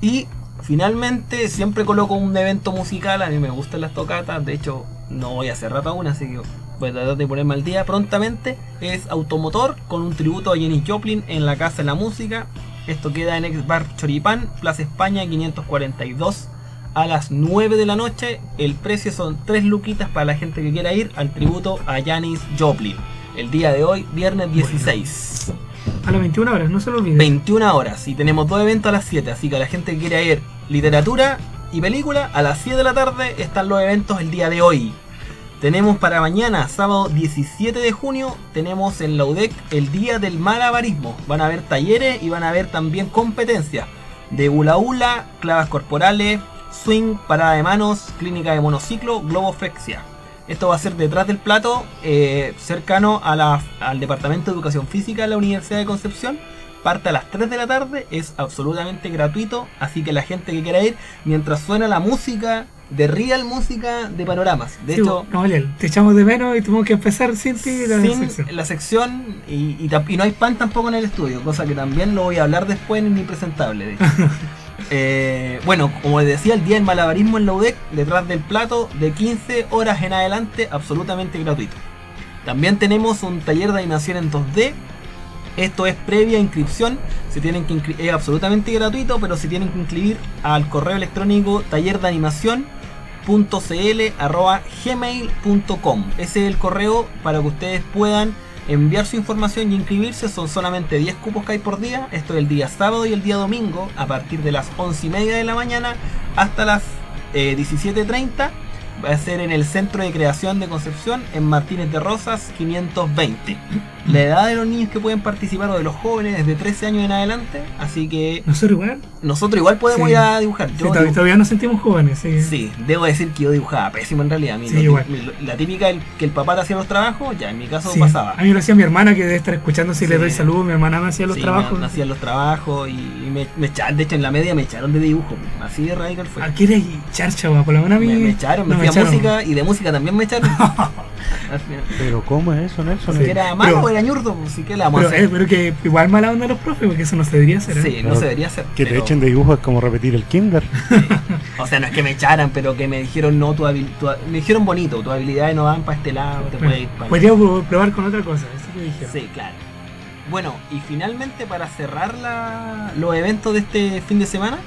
Y finalmente siempre coloco un evento musical, a mí me gustan las tocatas, de hecho no voy a hacer rato aún, así que voy a tratar de ponerme al día prontamente. Es Automotor con un tributo a Jenny Joplin en la Casa de la Música. Esto queda en Ex Bar Choripán, Plaza España 542 a las 9 de la noche. El precio son 3 luquitas para la gente que quiera ir al tributo a Janis Joplin. El día de hoy, viernes 16. A las 21 horas, no se lo olviden. 21 horas y tenemos dos eventos a las 7, así que a la gente que quiere ir literatura y película, a las 7 de la tarde están los eventos el día de hoy. Tenemos para mañana, sábado 17 de junio, tenemos en la UDEC el Día del Malabarismo. Van a haber talleres y van a haber también competencias de hula hula, clavas corporales, swing, parada de manos, clínica de monociclo, globoflexia. Esto va a ser detrás del plato, eh, cercano a la- al Departamento de Educación Física de la Universidad de Concepción. Parte a las 3 de la tarde, es absolutamente gratuito, así que la gente que quiera ir, mientras suena la música de Real Música de Panoramas. De Sí, hecho, te echamos de menos y tuvimos que empezar sin ti la sin sección. la sección y, y no hay pan tampoco en el estudio, cosa que también lo voy a hablar después en mi presentable. de hecho. <laughs> Eh, bueno, como les decía, el día del malabarismo en la UDEC, detrás del plato, de 15 horas en adelante, absolutamente gratuito. También tenemos un taller de animación en 2D. Esto es previa inscripción. Se tienen que es absolutamente gratuito, pero se tienen que inscribir al correo electrónico taller de animación gmail.com Ese es el correo para que ustedes puedan enviar su información y inscribirse. Son solamente 10 cupos que hay por día. Esto es el día sábado y el día domingo, a partir de las 11 y media de la mañana hasta las eh, 17.30. Va a ser en el Centro de Creación de Concepción, en Martínez de Rosas, 520. La edad de los niños que pueden participar o de los jóvenes desde 13 años en adelante, así que Nosotros igual. nosotros igual podemos Sí. ir a dibujar. Sí, todavía, nos sentimos jóvenes, sí. Sí, debo decir que yo dibujaba pésimo en realidad. Mi- Sí, lo- igual. mi- la típica el- que el papá te hacía los trabajos, ya en mi caso pasaba. A mí lo hacía mi hermana que debe estar escuchando si le doy salud. Mi hermana me hacía los trabajos. Me, me hacían los trabajos y me, me echaron, de hecho en la media me echaron de dibujo, así de radical fue. ¿A qué eres charcha, va? Por lo menos a mí. Me, me echaron, me no a echaron. música y de música también me echaron. <laughs> Pero ¿cómo es eso, Nelson? Si era malo pero- o era ñurdo, pues sí que la vamos Pero, a hacer. eh, pero que igual mala onda los profes, porque eso no se debería hacer. ¿eh? Sí, no se debería hacer. Que te echen de dibujo es como repetir el kinder. <laughs> O sea, no es que me echaran, pero que me dijeron no, tu habil- tu me dijeron bonito, tus habilidades no van para este lado, te puedes ir para podría pro- probar con otra cosa, eso que dijeron. Sí, claro. Bueno, y finalmente para cerrar la- los eventos de este fin de semana,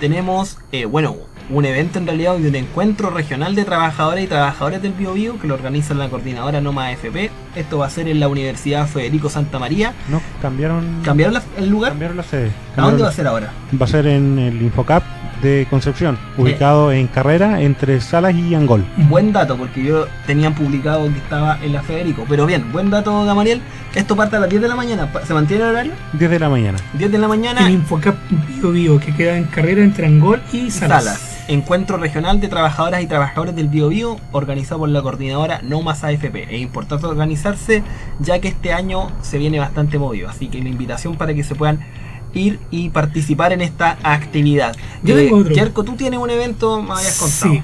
tenemos, eh, bueno, un evento en realidad y un encuentro regional de trabajadores y trabajadores del Bio, que lo organiza la coordinadora Noma FP. Esto va a ser en la Universidad Federico Santa María. No, cambiaron. ¿Cambiaron la- el lugar? Cambiaron la sede. ¿A dónde la- va a ser ahora? Va a ser en el Infocap de Concepción, ubicado en carrera entre Salas y Angol. Buen dato, porque yo tenían publicado que estaba en la Federico. Pero bien, buen dato, Gamaliel. Esto parte a las 10 de la mañana. ¿Se mantiene el horario? 10 de la mañana. 10 de la mañana. El Infocap Bio Bio, que queda en carrera entre Angol y Salas. Salas. Encuentro regional de trabajadoras y trabajadores del Biobío organizado por la coordinadora No Más AFP. Es importante organizarse ya que este año se viene bastante movido. Así que la invitación para que se puedan ir y participar en esta actividad. Yo Eh, tengo otro. Yerko, tú tienes un evento, me habías contado. Sí.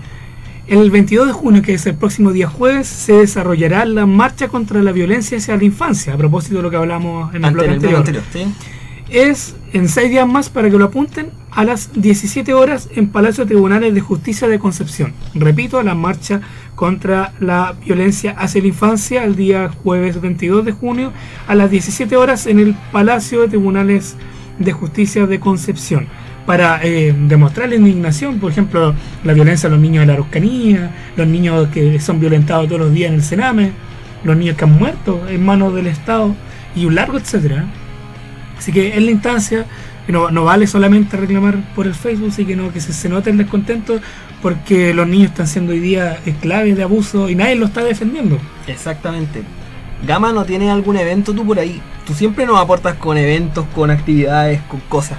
El 22 de junio, que es el próximo día jueves, se desarrollará la marcha contra la violencia hacia la infancia, a propósito de lo que hablamos en el Ante bloque el bloque anterior. anterior, ¿sí? Es en seis días más para que lo apunten a las 17 horas en Palacio de Tribunales de Justicia de Concepción. Repito, la marcha contra la violencia hacia la infancia el día jueves 22 de junio a las 17 horas en el Palacio de Tribunales de Justicia de Concepción. Para eh, demostrar la indignación, por ejemplo, la violencia a los niños de la Araucanía, los niños que son violentados todos los días en el Sename, los niños que han muerto en manos del Estado y un largo etcétera. Así que en la instancia no, no vale solamente reclamar por el Facebook, así que no, que se, se note el descontento porque los niños están siendo hoy día esclaves de abuso y nadie lo está defendiendo. Exactamente. Gama, ¿no tienes algún evento tú por ahí? Tú siempre nos aportas con eventos, con actividades, con cosas.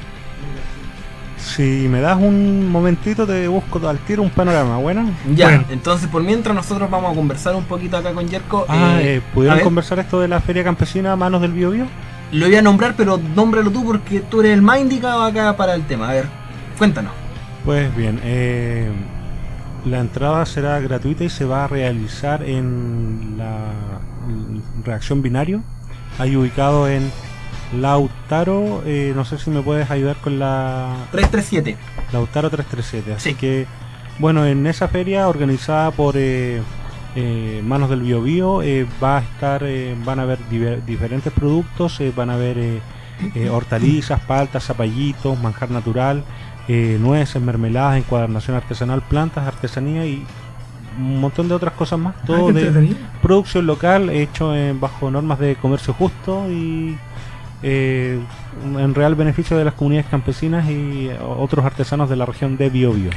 Si me das un momentito, te busco al tiro un panorama, ¿bueno? Ya, Bueno. entonces por mientras nosotros vamos a conversar un poquito acá con Yerko. Ah, eh, eh, ¿pudieron ver, conversar esto de la Feria Campesina a manos del Bio Bio? Lo voy a nombrar, pero nómbralo tú porque tú eres el más indicado acá para el tema. A ver, cuéntanos. Pues bien, eh, la entrada será gratuita y se va a realizar en la reacción binario, ahí ubicado en Lautaro, eh, no sé si me puedes ayudar con la 337. Lautaro 337. Así Sí. que, bueno, en esa feria organizada por eh, eh, Manos del Bio Bio, eh, va a estar, eh, van a haber diferentes productos, eh, van a haber hortalizas, paltas, zapallitos, manjar natural, nueces, mermeladas, encuadernación artesanal, plantas, artesanía y un montón de otras cosas más. Todo Ah, qué de entretenido. producción local hecho en- bajo normas de comercio justo y eh, en real beneficio de las comunidades campesinas y otros artesanos de la región de Biobío.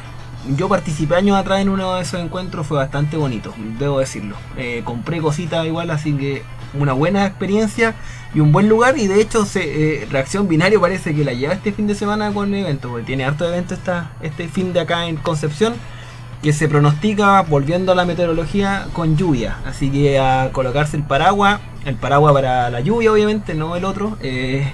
Yo participé años atrás en uno de esos encuentros, fue bastante bonito, debo decirlo. Eh, compré cositas igual, así que una buena experiencia y un buen lugar. Y de hecho, se, eh, Reacción Binario parece que la lleva este fin de semana con evento, porque tiene harto evento esta, este fin de acá en Concepción, que se pronostica, volviendo a la meteorología, con lluvia. Así que a colocarse el paraguas, el paraguas para la lluvia, obviamente, no el otro. eh,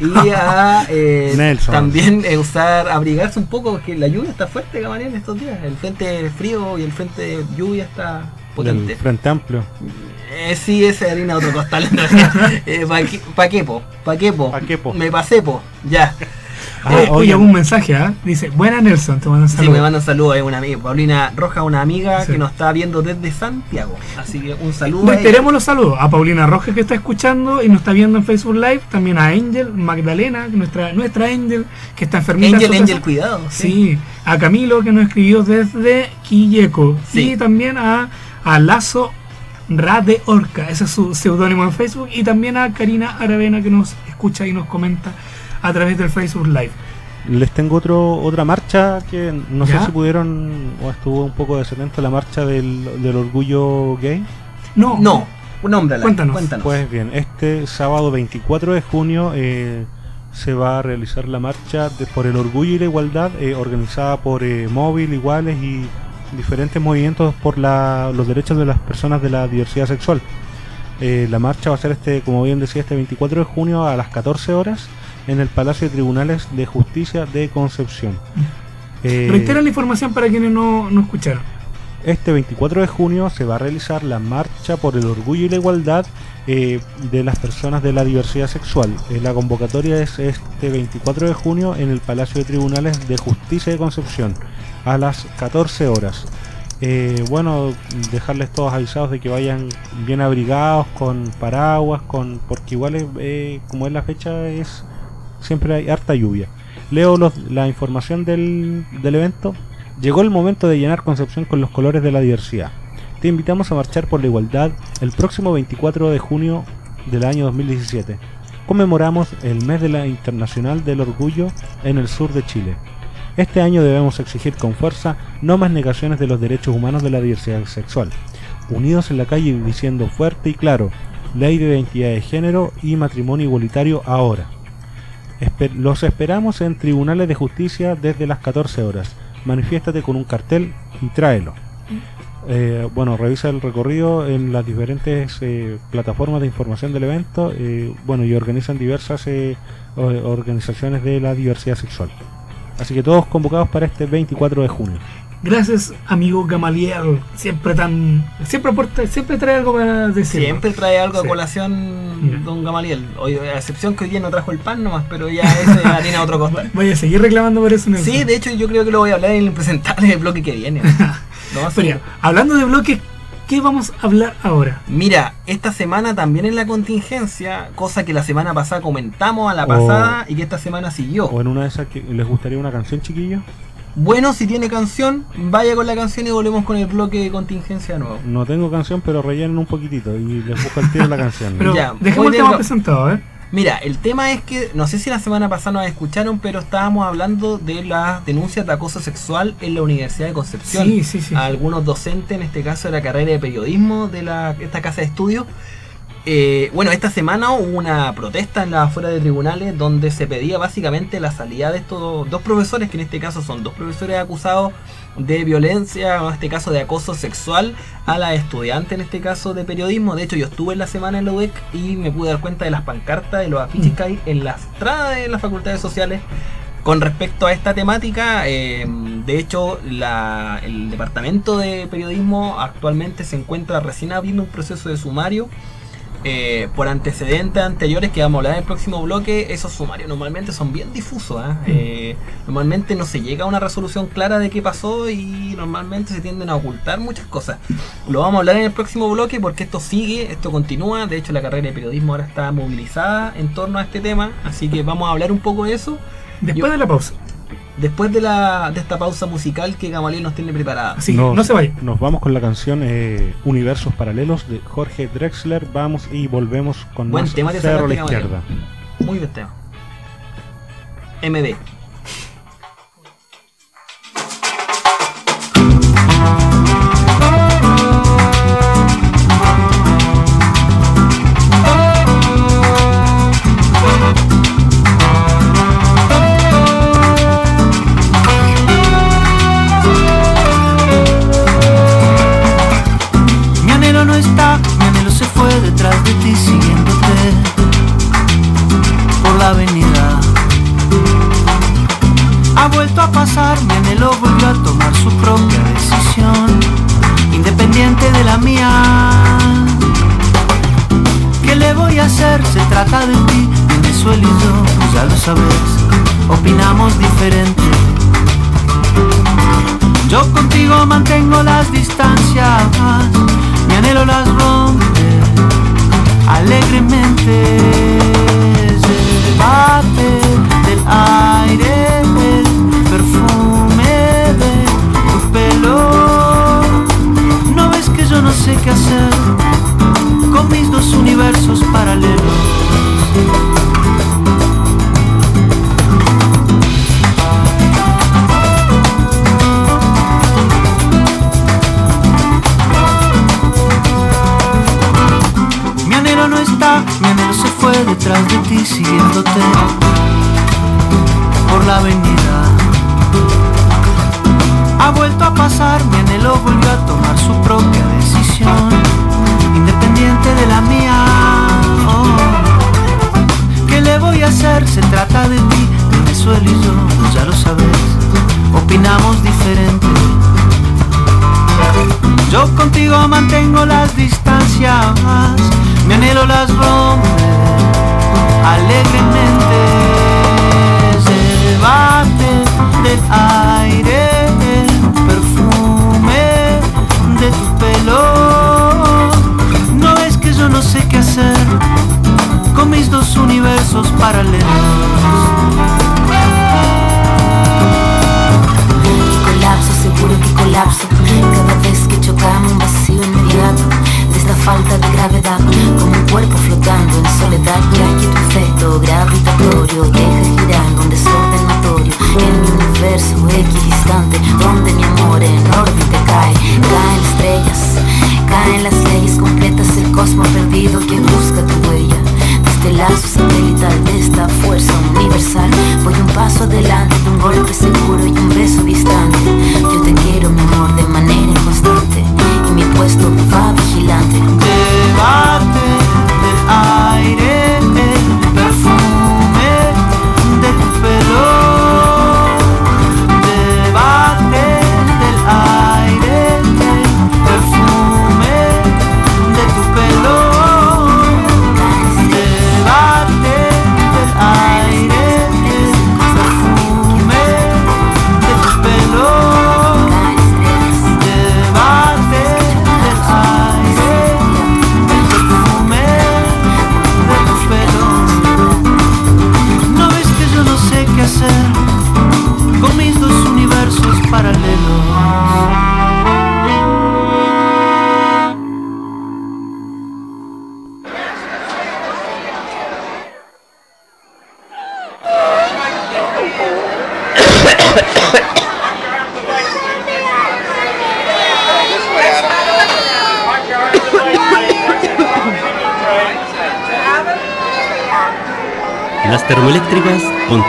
y a eh, <laughs> también eh, usar, abrigarse un poco, porque la lluvia está fuerte, Gamaliel, estos días. El frente frío y el frente de lluvia está potente. Del Frente Amplio. Eh, sí, esa harina otro costal. <laughs> eh, ¿Pa qué, pa qué, po? ¿Pa qué, po? ¿Pa qué, po? Me pasé, po. Ya. Ah, Eh, oye, un mensaje, ¿ah? Dice, buena Nelson, te mandan Sí, saludos. me manda un saludo una amiga, Paulina Roja, una amiga Sí. que nos está viendo desde Santiago. Así que un saludo. Reiteremos los saludos a Paulina Rojas que está escuchando y nos está viendo en Facebook Live, también a Angel, Magdalena, nuestra, nuestra Angel, que está enfermita. Angel, Angel, cuidado. Sí, a Camilo que nos escribió desde Quilleco. Sí. Y también a, a Lazo Ra de Orca, ese es su seudónimo en Facebook. Y también a Karina Aravena que nos escucha y nos comenta a través del Facebook Live. Les tengo otro otra marcha que no ¿Ya? sé si pudieron o estuvo un poco desolento la marcha del, del orgullo gay. No, No, nómbrala. Cuéntanos. Cuéntanos. Pues bien, este sábado 24 de junio eh, se va a realizar la marcha de- por el orgullo y la igualdad eh, organizada por eh, Móvil, Iguales y diferentes movimientos por la- los derechos de las personas de la diversidad sexual. Eh, la marcha va a ser este, como bien decía, este 24 de junio a las 14 horas en el Palacio de Tribunales de Justicia de Concepción. Eh, Reitera la información para quienes no, no escucharon. este 24 de junio se va a realizar la marcha por el orgullo y la igualdad eh, de las personas de la diversidad sexual. Eh, la convocatoria es este 24 de junio en el Palacio de Tribunales de Justicia de Concepción a las 14 horas. Eh, bueno, dejarles todos avisados de que vayan bien abrigados, con paraguas, con porque igual es, eh, como es la fecha es siempre hay harta lluvia. Leo la información del, del evento. Llegó el momento de llenar Concepción con los colores de la diversidad. Te invitamos a marchar por la igualdad el próximo 24 de junio del año 2017. Conmemoramos el mes de la Internacional del Orgullo en el sur de Chile. Este año debemos exigir con fuerza no más negaciones de los derechos humanos de la diversidad sexual. Unidos en la calle diciendo fuerte y claro, ley de identidad de género y matrimonio igualitario ahora. Los esperamos en tribunales de justicia desde las 14 horas. Manifiéstate con un cartel y tráelo. Eh, bueno, revisa el recorrido en las diferentes eh, plataformas de información del evento. eh, bueno, y organizan diversas eh, organizaciones de la diversidad sexual. Así que todos convocados para este 24 de junio. Gracias, amigo Gamaliel. Siempre tan. Siempre aporta, siempre trae algo para decir. Siempre trae algo Sí. a colación Ya. don Gamaliel. Hoy, a excepción que hoy día no trajo el pan nomás, pero ya es de harina a otro costal. <laughs> Voy a seguir reclamando por eso. Nelson. Sí, de hecho yo creo que lo voy a hablar en el impresentable del bloque que viene. <laughs> A Pero ya, hablando de bloques, ¿qué vamos a hablar ahora? Mira, esta semana también en la contingencia, cosa que la semana pasada comentamos a la O- pasada y que esta semana siguió. O en una de esas que les gustaría una canción, chiquillos. Bueno, si tiene canción, vaya con la canción y volvemos con el bloque de contingencia de nuevo. No tengo canción, pero rellenen un poquitito y les busco el tiro la canción. <laughs> Pero Ya, dejemos el tema de- presentado, ¿eh? Mira, el tema es que, no sé si la semana pasada nos escucharon, pero estábamos hablando de las denuncias de acoso sexual en la Universidad de Concepción. Sí, sí, sí. A algunos docentes, en este caso de la carrera de periodismo de la, esta casa de estudio. Eh, bueno, esta semana hubo una protesta en la afuera de tribunales donde se pedía básicamente la salida de estos dos profesores, que en este caso son dos profesores acusados de violencia, en este caso de acoso sexual, a la estudiante, en este caso de periodismo. De hecho, yo estuve en la semana en la UEC y me pude dar cuenta de las pancartas, de los afiches que hay en las entradas de las facultades sociales con respecto a esta temática. eh, de hecho, la- el departamento de periodismo actualmente se encuentra recién abriendo un proceso de sumario. Eh, por antecedentes anteriores que vamos a hablar en el próximo bloque, esos sumarios normalmente son bien difusos. ¿ah? Eh, normalmente no se llega a una resolución clara de qué pasó y normalmente se tienden a ocultar muchas cosas. Lo vamos a hablar en el próximo bloque porque esto sigue, esto continúa. De hecho, la carrera de periodismo ahora está movilizada en torno a este tema, así que vamos a hablar un poco de eso Después Yo- de la pausa. Después de, la, de esta pausa musical que Gamaliel nos tiene preparada. Que no se vaya. Nos vamos con la canción eh, Universos Paralelos de Jorge Drexler. Vamos y volvemos con Buen más tema te Cerro a la izquierda. Muy bien tema. MD. Distancias, mi anhelo las rompe alegremente.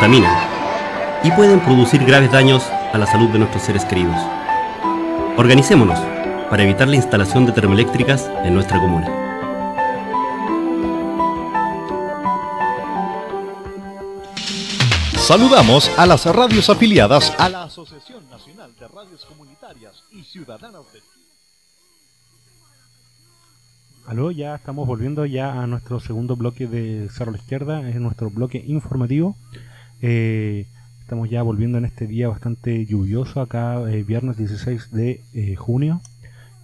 Contaminan y pueden producir graves daños a la salud de nuestros seres queridos. Organicémonos para evitar la instalación de termoeléctricas en nuestra comuna. Saludamos a las radios afiliadas a la Asociación Nacional de Radios Comunitarias y Ciudadanas de Aló, ya estamos volviendo ya a nuestro segundo bloque de Cerro a la Izquierda, es nuestro bloque informativo. Eh, estamos ya volviendo en este día bastante lluvioso, acá eh, viernes 16 de eh, junio.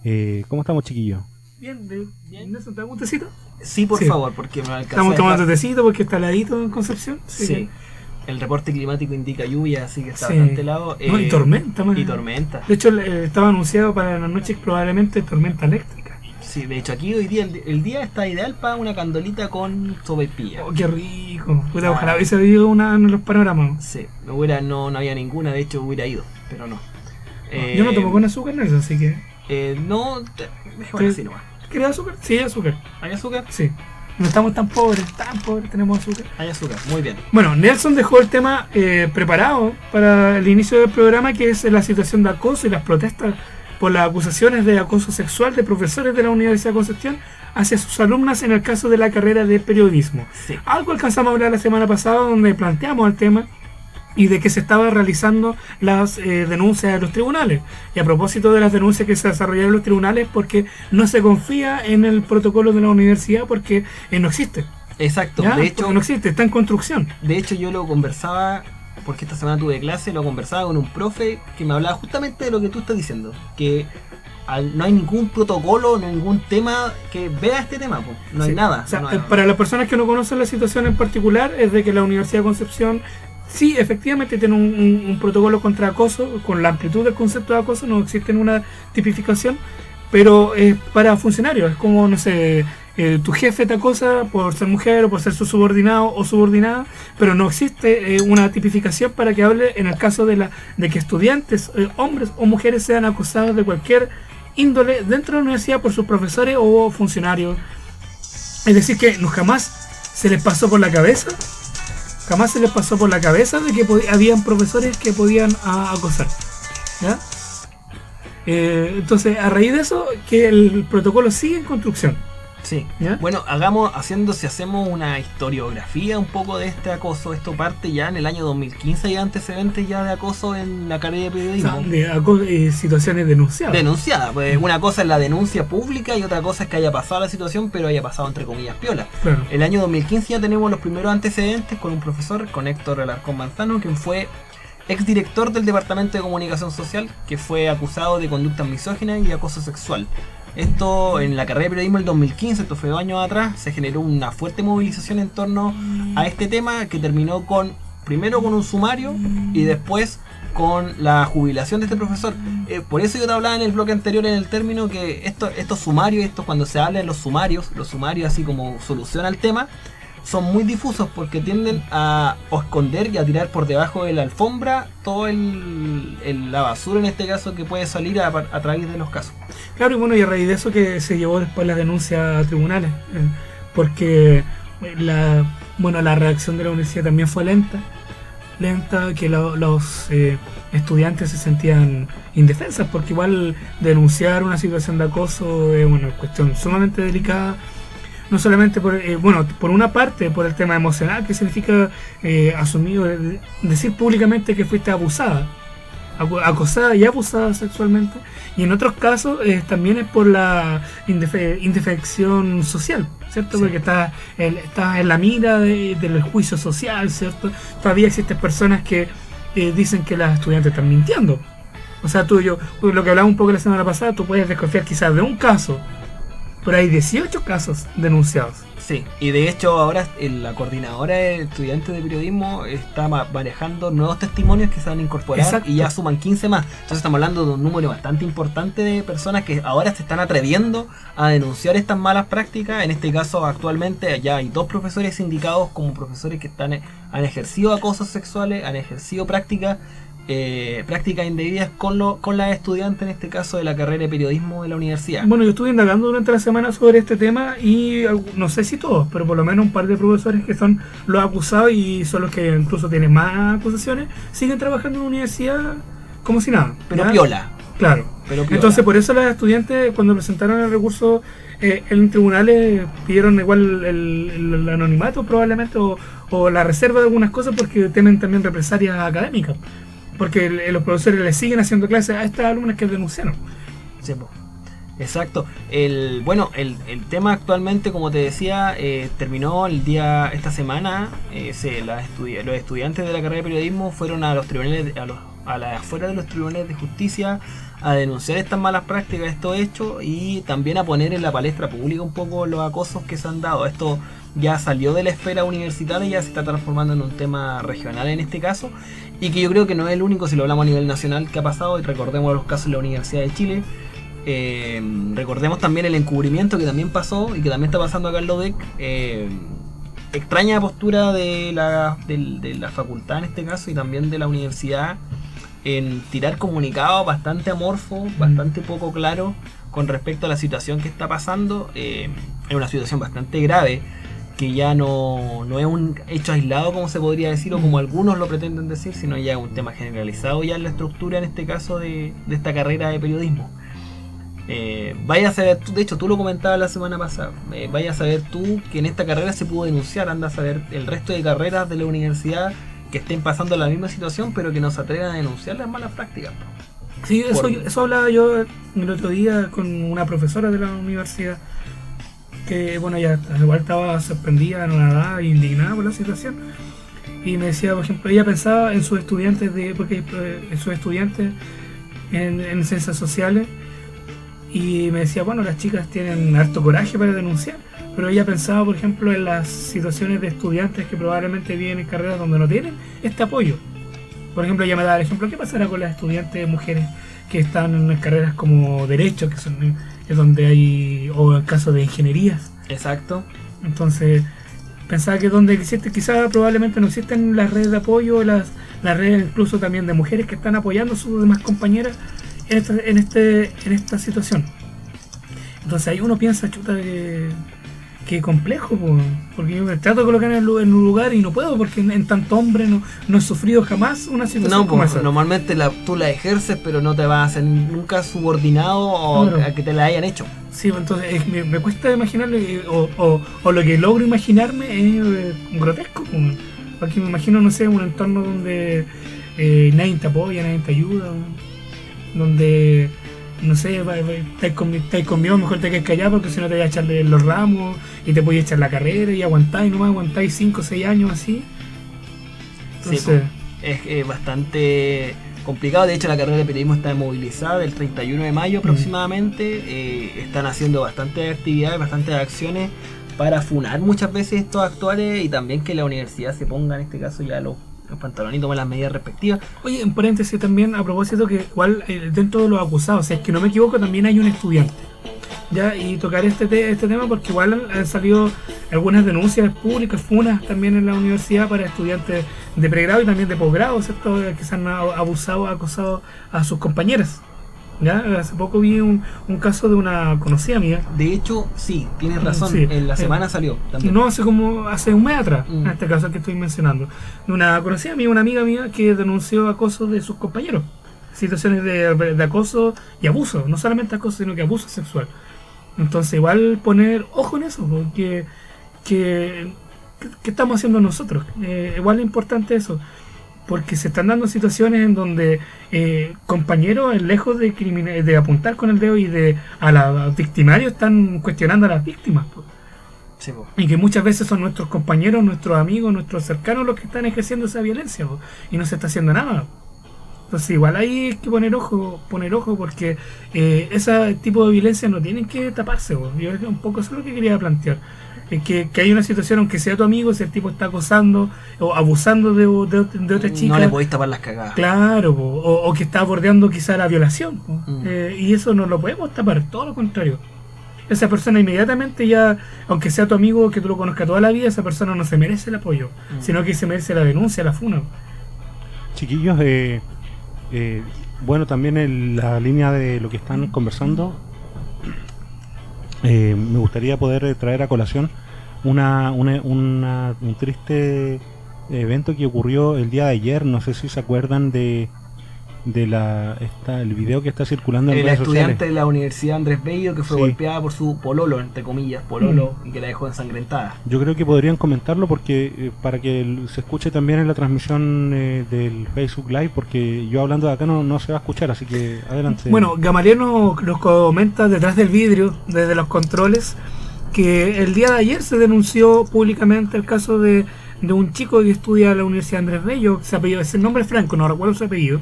Eh, ¿Cómo estamos, chiquillos? Bien, de, Nelson, ¿te hago un tecito? Sí, por Sí. favor, porque me alcanza Estamos tomando tecito porque está heladito en Concepción. Sí. que- El reporte climático indica lluvia, así que está Sí. bastante helado. No, y Eh, tormenta, man. Y tormenta. De hecho, estaba anunciado para la noche probablemente tormenta eléctrica. Sí, de hecho aquí hoy día, el, el día está ideal para una candolita con sopaipilla. Oh, qué rico. Puta, ojalá hubiese habido una en los panoramas. Sí, no, hubiera, no, no había ninguna, de hecho hubiera ido, pero no. Eh, Yo no tomo con azúcar, Nelson, así que. eh, no, dejémoslo así nomás. ¿Quieres azúcar? Sí, hay azúcar. ¿Hay azúcar? Sí. No estamos tan pobres, tan pobres, tenemos azúcar. Hay azúcar, muy bien. Bueno, Nelson dejó el tema eh, preparado para el inicio del programa, que es la situación de acoso y las protestas por las acusaciones de acoso sexual de profesores de la Universidad de Concepción hacia sus alumnas en el caso de la carrera de periodismo. Sí. Algo alcanzamos a hablar la semana pasada donde planteamos el tema y de que se estaba realizando las eh, denuncias a los tribunales. Y a propósito de las denuncias que se desarrollaron en los tribunales, porque no se confía en el protocolo de la universidad porque eh, no existe. Exacto, ¿ya? de hecho, Porque no existe, está en construcción. de hecho yo lo conversaba, porque esta semana tuve clase, lo conversaba con un profe que me hablaba justamente de lo que tú estás diciendo, que al- no hay ningún protocolo, ningún tema que vea este tema, po. no hay Sí. nada. O sea, no hay- eh, para las personas que no conocen la situación en particular, es de que la Universidad de Concepción sí, efectivamente tiene un, un- un protocolo contra acoso, con la amplitud del concepto de acoso, no existe una tipificación, pero es para funcionarios, es como, no sé, eh, tu jefe te acosa por ser mujer o por ser su subordinado o subordinada, pero no existe eh, una tipificación para que hable en el caso de, la, de que estudiantes, eh, hombres o mujeres, sean acosados de cualquier índole dentro de la universidad por sus profesores o funcionarios. Es decir, que jamás se les pasó por la cabeza, jamás se les pasó por la cabeza de que habían profesores que podían a- acosar. entonces, a raíz de eso, que el protocolo sigue en construcción. Sí. ¿Ya? Bueno, hagamos, haciendo, si hacemos una historiografía un poco de este acoso, esto parte ya en el año 2015, hay antecedentes ya de acoso en la carrera de O periodismo. sea, de aco- eh, situaciones denunciadas. Denunciada, pues una cosa es la denuncia pública y otra cosa es que haya pasado la situación, pero haya pasado entre comillas piola. Claro. El año 2015 ya tenemos los primeros antecedentes con un profesor, con Héctor Alarcón Manzano, quien fue exdirector del Departamento de Comunicación Social, que fue acusado de conducta misógina y acoso sexual. Esto en la carrera de periodismo del 2015, esto fue dos años atrás, se generó una fuerte movilización en torno a este tema que terminó con, primero con un sumario y después con la jubilación de este profesor. Eh, por eso yo te hablaba en el bloque anterior en el término que esto, estos sumarios, esto cuando se habla en los sumarios, los sumarios así como solución al tema, son muy difusos porque tienden a esconder y a tirar por debajo de la alfombra todo el, la basura en este caso que puede salir a, a través de los casos. Claro, y bueno, y a raíz de eso que se llevó después la denuncia a tribunales, eh, porque la, bueno, la reacción de la universidad también fue lenta, lenta, que lo- los eh, estudiantes se sentían indefensas, porque igual denunciar una situación de acoso es una cuestión sumamente delicada, no solamente por, eh, bueno, por una parte por el tema emocional, que significa eh, asumir, decir públicamente que fuiste abusada, acosada y abusada sexualmente, y en otros casos eh, también es por la indefe- indefección social, ¿cierto? Sí. Porque estás en, estás en la mira de- del juicio social, ¿cierto? Todavía existen personas que eh, dicen que las estudiantes están mintiendo. O sea, tú y yo, lo que hablamos un poco la semana pasada, tú puedes desconfiar quizás de un caso, pero hay 18 casos denunciados. Sí, y de hecho ahora la coordinadora de estudiantes de periodismo está ma- manejando nuevos testimonios que se van a incorporar Exacto. y ya suman 15 más. Entonces estamos hablando de un número bastante importante de personas que ahora se están atreviendo a denunciar estas malas prácticas. En este caso actualmente ya hay dos profesores indicados como profesores que están, han ejercido acosos sexuales, han ejercido prácticas. Eh, prácticas indebidas con, lo, con las estudiantes, en este caso de la carrera de periodismo de la universidad. Bueno, yo estuve indagando durante la semana sobre este tema y no sé si todos, pero por lo menos un par de profesores que son los acusados y son los que incluso tienen más acusaciones, siguen trabajando en la universidad como si nada. Pero piola. Claro. Pero piola. Entonces, por eso las estudiantes, cuando presentaron el recurso eh, en tribunales, pidieron igual el, el- el anonimato probablemente o, o la reserva de algunas cosas porque temen también represalias académicas. Porque los profesores les siguen haciendo clases a estas alumnas que denunciaron. Sí. Exacto. El, bueno, el, el tema actualmente, como te decía, eh, terminó el día, esta semana. eh, se, las estudi- los estudiantes de la carrera de periodismo fueron a los tribunales, a los, a la afuera de los tribunales de justicia a denunciar estas malas prácticas, estos hechos y también a poner en la palestra pública un poco los acosos que se han dado. Esto ya salió de la esfera universitaria y ya se está transformando en un tema regional en este caso y que yo creo que no es el único si lo hablamos a nivel nacional que ha pasado y recordemos los casos de la Universidad de Chile eh, recordemos también el encubrimiento que también pasó y que también está pasando acá en Lodec. Eh, extraña postura de la, del- de la facultad en este caso y también de la universidad en tirar comunicados bastante amorfos, bastante poco claro con respecto a la situación que está pasando. Eh, es una situación bastante grave que ya no, no es un hecho aislado como se podría decir o como algunos lo pretenden decir, sino ya un tema generalizado ya en la estructura en este caso de, de esta carrera de periodismo. Eh, vaya a saber, de hecho tú lo comentabas la semana pasada, eh, vaya a saber tú que en esta carrera se pudo denunciar, anda a saber el resto de carreras de la universidad que estén pasando la misma situación pero que no se atrevan a denunciar las malas prácticas. Sí, eso, Por- eso hablaba yo el otro día con una profesora de la universidad que, bueno, ya igual estaba sorprendida, anonadada, indignada por la situación. Y me decía, por ejemplo, ella pensaba en sus estudiantes, de porque eh, en sus estudiantes en, en ciencias sociales, y me decía, bueno, las chicas tienen harto coraje para denunciar, pero ella pensaba, por ejemplo, en las situaciones de estudiantes que probablemente viven en carreras donde no tienen este apoyo. Por ejemplo, ella me daba el ejemplo, ¿qué pasará con las estudiantes mujeres que están en carreras como Derecho, que son es donde hay, o en caso de ingenierías? Exacto. Entonces, pensaba que donde existe, quizás probablemente no existen las redes de apoyo, las, las redes incluso también de mujeres que están apoyando a sus demás compañeras en, esta- en, este, en esta situación. Entonces ahí uno piensa, chuta, que qué complejo, po, porque yo me trato de colocar en, un lugar y no puedo porque en, en tanto hombre no, no he sufrido jamás una situación No, como esa. normalmente la, tú la ejerces, pero no te vas a ser nunca subordinado o Claro. a que te la hayan hecho. Sí, pues, entonces es- me, me cuesta imaginarlo eh, o, o- o lo que logro imaginarme es eh, grotesco. Porque me imagino, no sé, un entorno donde eh, nadie te apoya, nadie te ayuda, donde, no sé, estáis con- estáis conmigo, mejor te quedas callado porque si no te voy a echarle los ramos y te podías echar la carrera y aguantáis, nomás aguantáis 5 o 6 años así. Sí, Entonces, Es eh, bastante complicado. De hecho, la carrera de periodismo está movilizada el 31 de mayo aproximadamente. Eh, están haciendo bastantes actividades, bastantes acciones para funar muchas veces estos actuales y también que la universidad se ponga en este caso ya los, los pantalones y tome las medidas respectivas. Oye, en paréntesis también, a propósito que igual eh, dentro de los acusados, si es que no me equivoco, también hay un estudiante. Ya, y tocar este, te- este tema porque igual han, han salido algunas denuncias públicas, funas también en la universidad para estudiantes de pregrado y también de posgrado, ¿cierto? Que se han abusado, acosado a sus compañeras. Ya, hace poco vi un, un caso de una conocida mía. De hecho, sí, tienes razón. Sí, en la eh, semana salió también. No, hace como hace un mes atrás, Mm. en este caso que estoy mencionando. De una conocida mía, una amiga mía que denunció acoso de sus compañeros. Situaciones de, de acoso y abuso, no solamente acoso, sino que abuso sexual. Entonces, igual poner ojo en eso, porque que, que- ¿qué estamos haciendo nosotros? Eh, igual es importante eso, porque se están dando situaciones en donde eh, compañeros, lejos de, crimina- de apuntar con el dedo y de a los victimarios, están cuestionando a las víctimas. Sí. Y que muchas veces son nuestros compañeros, nuestros amigos, nuestros cercanos los que están ejerciendo esa violencia y no se está haciendo nada. Entonces igual ahí hay que poner ojo, poner ojo porque eh, ese tipo de violencia no tienen que taparse. Yo un poco eso es lo que quería plantear. Es que, que hay una situación, aunque sea tu amigo, si el tipo está acosando o abusando de, de- de otra chica. No le podéis tapar las cagadas. Claro, po, o, o que está bordeando quizá la violación. Mm. Eh, y eso no lo podemos tapar, todo lo contrario. Esa persona inmediatamente ya, aunque sea tu amigo que tú lo conozcas toda la vida, esa persona no se merece el apoyo, Mm. sino que se merece la denuncia, la funa. Chiquillos, eh, eh, bueno, también en la línea de lo que están conversando, eh, me gustaría poder traer a colación una, una- una- un triste evento que ocurrió el día de ayer. No sé si se acuerdan de, de la esta, el video que está circulando en El redes estudiante sociales. de la Universidad Andrés Bello que fue Sí. golpeada por su pololo, entre comillas, pololo, Mm. y que la dejó ensangrentada. Yo creo que podrían comentarlo porque eh, para que se escuche también en la transmisión eh, del Facebook Live, porque yo hablando de acá no, no se va a escuchar, así que adelante. Bueno, Gamaliel nos, nos comenta detrás del vidrio, desde los controles, que el día de ayer se denunció públicamente el caso de, de un chico que estudia en la Universidad Andrés Bello, se apellido, ese nombre es Franco, no recuerdo su apellido,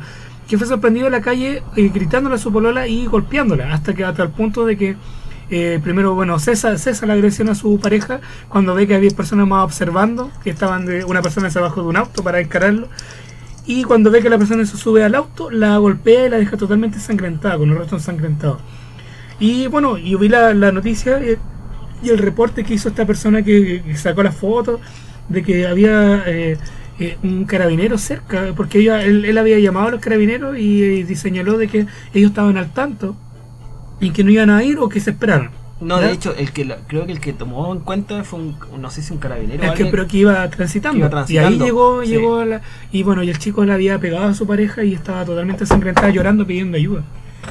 que fue sorprendido en la calle eh, gritándole a su polola y golpeándola, hasta que hasta el punto de que eh, primero, bueno, cesa, cesa la agresión a su pareja cuando ve que había personas más observando, que estaban de una persona se bajó de un auto para encararlo, y cuando ve que la persona se sube al auto, la golpea y la deja totalmente ensangrentada, con el rostro ensangrentado. Y bueno, yo vi la, la noticia eh, y el reporte que hizo esta persona que, que sacó la foto de que había eh, eh, un carabinero cerca, porque ella, él, él había llamado a los carabineros y, y señaló de que ellos estaban al tanto y que no iban a ir o que se esperaran. No, de hecho, el que creo que el que tomó en cuenta fue un, no sé si un carabinero Es que, pero que iba transitando. Que iba Y ahí llegó, sí. llegó la- y bueno, y el chico le había pegado a su pareja y estaba totalmente ensangrentada llorando pidiendo ayuda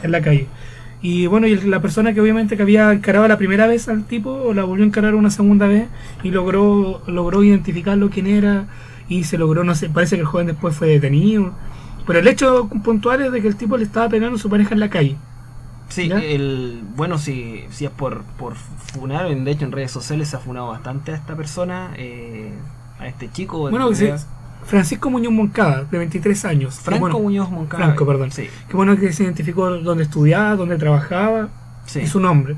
en la calle. Y bueno, y la persona que obviamente que había encarado la primera vez al tipo, la volvió a encarar una segunda vez y logró, logró identificarlo quién era y se logró, no sé, parece que el joven después fue detenido. Pero el hecho puntual es de que el tipo le estaba pegando a su pareja en la calle. Sí, ¿Ya? el, bueno, si, si es por, por funar, en- de hecho en redes sociales se ha funado bastante a esta persona, eh, a este chico. en Bueno, sí. Francisco Muñoz Moncada, de 23 años. Franco bueno- Muñoz Moncada. Franco, perdón. Sí, Qué bueno que se identificó dónde estudiaba, dónde trabajaba sí. y su nombre.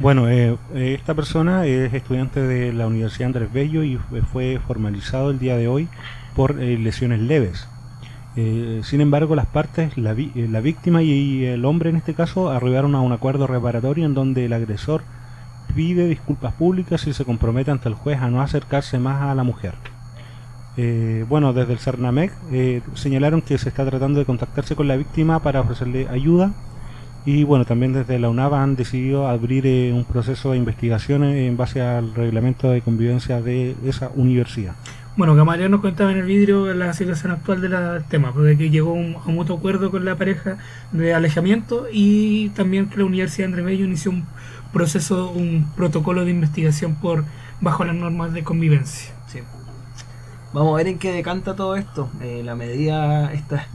Bueno, eh, eh, esta persona es estudiante de la Universidad Andrés Bello y fue- fue formalizado el día de hoy por eh, lesiones leves. Eh, sin embargo, las partes, la, vi- eh, la víctima y el hombre en este caso, arribaron a un acuerdo reparatorio en donde el agresor pide disculpas públicas y se compromete ante el juez a no acercarse más a la mujer. Eh, bueno, desde el CERNAMEC eh, señalaron que se está tratando de contactarse con la víctima para ofrecerle ayuda Y bueno, también desde la UNAV han decidido abrir eh, un proceso de investigación en base al reglamento de convivencia de esa universidad. Bueno, Gamaliel nos contaba en el vídeo la situación actual del tema, porque que llegó un- a un acuerdo con la pareja de alejamiento y también que la Universidad de André inició un proceso, un protocolo de investigación por bajo las normas de convivencia. Vamos a ver en qué decanta todo esto. Eh, la medida, esta,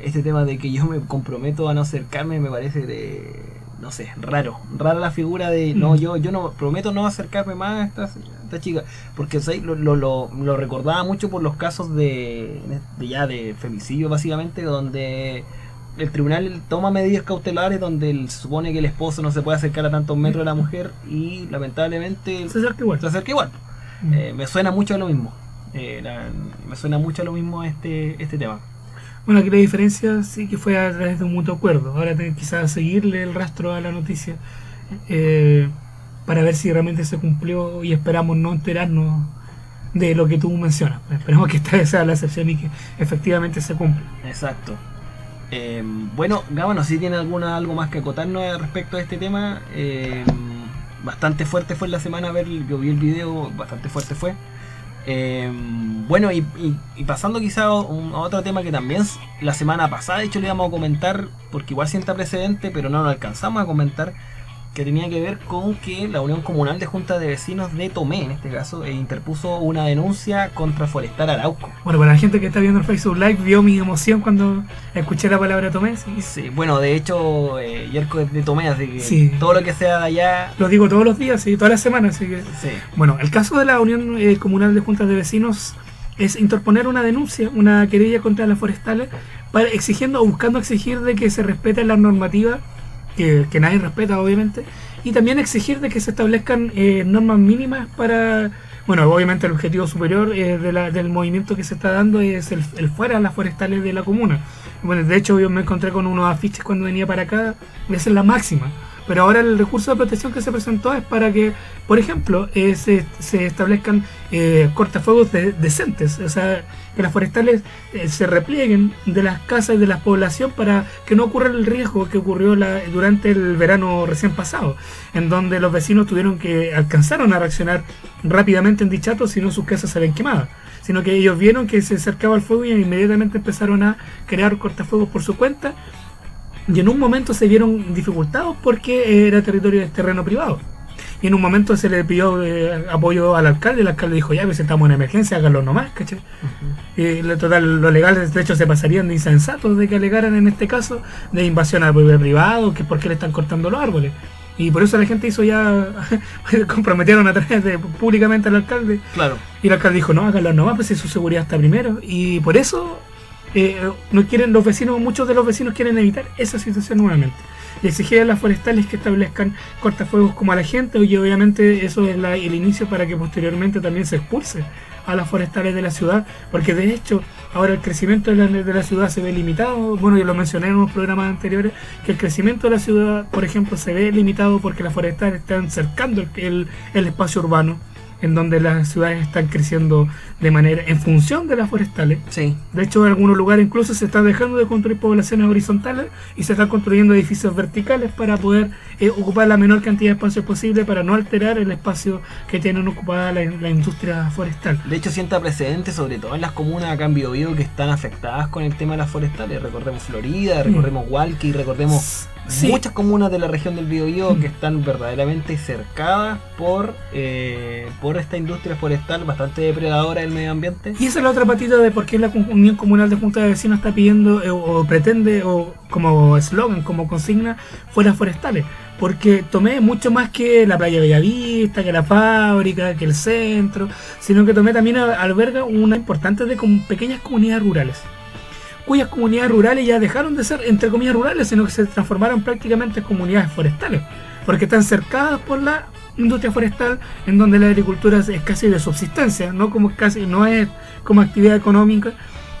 este tema de que yo me comprometo a no acercarme me parece de, no sé, raro. Rara la figura de, no, yo yo no prometo no acercarme más a esta, a esta chica. Porque. Lo, lo, lo, lo recordaba mucho por los casos de, de ya de femicidio básicamente, donde el tribunal toma medidas cautelares donde el- se supone que el esposo no se puede acercar a tantos metros de la mujer y lamentablemente Se acerca igual. se acerca igual. Eh, me suena mucho a lo mismo. Eh, la- me suena mucho a lo mismo este, este tema. Bueno, aquí la diferencia sí que fue a través de un mutuo acuerdo. Ahora quizás seguirle el rastro a la noticia eh, para ver si realmente se cumplió y esperamos no enterarnos de lo que tú mencionas. Esperemos que esta <laughs> sea la excepción y que efectivamente se cumpla. Exacto. Eh, bueno, Gama, no sé si tiene alguna, algo más que acotarnos respecto a este tema. Eh, bastante fuerte fue la semana ver, yo vi el video, bastante fuerte fue. Eh, bueno, y, y- y pasando quizá a, un- otro tema que también la semana pasada, de hecho, le íbamos a comentar, porque igual sienta precedente, pero no lo alcanzamos a comentar, que tenía que ver con que la Unión Comunal de Junta de Vecinos de Tomé, en este caso, eh, interpuso una denuncia contra Forestal Arauco. Bueno, para la gente que está viendo el Facebook Live, vio mi emoción cuando escuché la palabra Tomé. sí. Sí, bueno, de hecho, eh, Yerko es de Tomé, así que Sí. todo lo que sea de allá. Lo digo todos los días y todas las semanas. Así que... Sí. Bueno, el caso de la Unión eh, Comunal de Juntas de Vecinos es interponer una denuncia, una querella contra las forestales, para, exigiendo o buscando exigir de que se respeten las normativas que, nadie respeta, obviamente, y también exigir de que se establezcan eh, normas mínimas para, bueno, obviamente el objetivo superior eh, de la- del movimiento que se está dando es el, el fuera de las forestales de la comuna. Bueno, de hecho yo me encontré con unos afiches cuando venía para acá, esa es la máxima. Pero ahora el recurso de protección que se presentó es para que, por ejemplo, eh, se, establezcan eh, cortafuegos de- decentes, o sea, que las forestales eh, se replieguen de las casas y de la población para que no ocurra el riesgo que ocurrió durante el verano recién pasado, en donde los vecinos tuvieron que alcanzaron a reaccionar rápidamente en Dichato, si no sus casas se ven quemadas sino que ellos vieron que se acercaba el fuego y inmediatamente empezaron a crear cortafuegos por su cuenta y en un momento se vieron dificultados porque era territorio de terreno privado. Y en un momento se le pidió eh, apoyo al alcalde, el alcalde dijo, ya, pues estamos en emergencia, háganlo nomás, ¿cachai? Y lo total, los legales de hecho se pasarían de insensatos de que alegaran en este caso de invasión al propiedad privado, que por qué le están cortando los árboles. Y por eso la gente hizo ya, <laughs> comprometieron a través de públicamente al alcalde Claro. y el alcalde dijo, no, háganlo nomás, pues si su seguridad está primero. Y por eso eh, no quieren los vecinos, muchos de los vecinos quieren evitar esa situación nuevamente. Y exigir a las forestales que establezcan cortafuegos como a la gente, y obviamente eso es la- el inicio para que posteriormente también se expulse a las forestales de la ciudad, porque de hecho ahora el crecimiento de la, de la ciudad se ve limitado, bueno yo lo mencioné en unos programas anteriores, que el crecimiento de la ciudad, por ejemplo, se ve limitado porque las forestales están cercando el- espacio urbano, en donde las ciudades están creciendo de manera en función de las forestales. Sí. De hecho, en algunos lugares incluso se está dejando de construir poblaciones horizontales y se están construyendo edificios verticales para poder eh, ocupar la menor cantidad de espacio posible para no alterar el espacio que tienen ocupada la, la industria forestal. De hecho, sienta precedentes, sobre todo en las comunas acá en Biobío que están afectadas con el tema de las forestales. Recordemos Florida, recordemos Hualqui, recordemos Sí. muchas comunas de la región del Biobío que están verdaderamente cercadas por, eh, por esta industria forestal bastante depredadora del medio ambiente. Y esa es la otra patita de por qué la Unión Comunal de Junta de Vecinos está pidiendo eh, o, pretende, o como eslogan, como consigna, fueras forestales. Porque tomé mucho más que la playa Bellavista, que la fábrica, que el centro, sino que tomé también alberga una importante de pequeñas comunidades rurales cuyas comunidades rurales ya dejaron de ser, entre comillas, rurales, sino que se transformaron prácticamente en comunidades forestales, porque están cercadas por la industria forestal, en donde la agricultura es, casi de subsistencia, no como casi no es como actividad económica.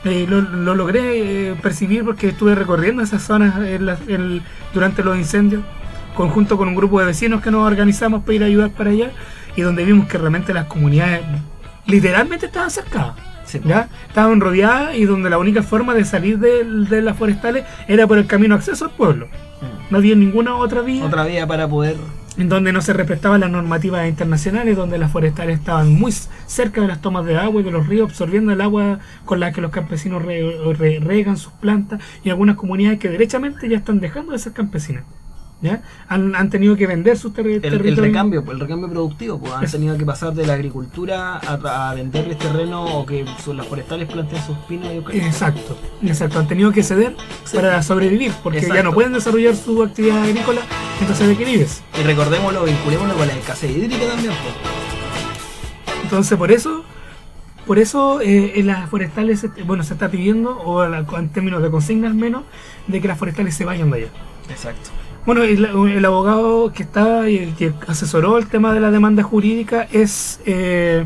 Eh, lo, lo logré eh, percibir porque estuve recorriendo esas zonas en la- en- durante los incendios, conjunto con un grupo de vecinos que nos organizamos para ir a ayudar para allá, y donde vimos que realmente las comunidades literalmente estaban cercadas. Sí. ¿ya? Estaban rodeadas y donde la única forma de salir de, de las forestales era por el camino acceso al pueblo. Mm. No había ninguna otra vía Otra vía para poder. En donde no se respetaban las normativas internacionales, donde las forestales estaban muy cerca de las tomas de agua y de los ríos, absorbiendo el agua con la que los campesinos re- re- regan sus plantas y algunas comunidades que derechamente ya están dejando de ser campesinas. ¿ya? Han, han tenido que vender sus terri- El, el territorios. recambio, el recambio productivo, pues han <laughs> tenido que pasar de la agricultura a, a venderles terreno o que son las forestales planteen sus pinos y eucaliptos. Exacto, exacto. Han tenido que ceder Sí. para sobrevivir, porque ya Exacto. no pueden desarrollar su actividad agrícola, entonces de qué vives. Y recordémoslo, vinculémoslo con la escasez hídrica también. pues. Entonces por eso, por eso eh, en las forestales, bueno, se está pidiendo, o en términos de consigna al menos, de que las forestales se vayan de allá. Exacto. Bueno, el, el abogado que está y el que asesoró el tema de la demanda jurídica es eh,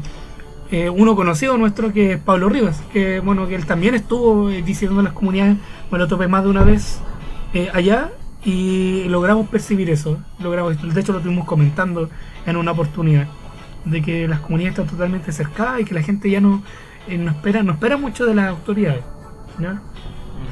eh, uno conocido nuestro que es Pablo Rivas, que bueno, que él también estuvo eh, diciendo a las comunidades, me lo topé más de una vez eh, allá y logramos percibir eso, logramos, de hecho lo estuvimos comentando en una oportunidad, de que las comunidades están totalmente cercadas y que la gente ya no, eh, no espera, no espera mucho de las autoridades. ¿no?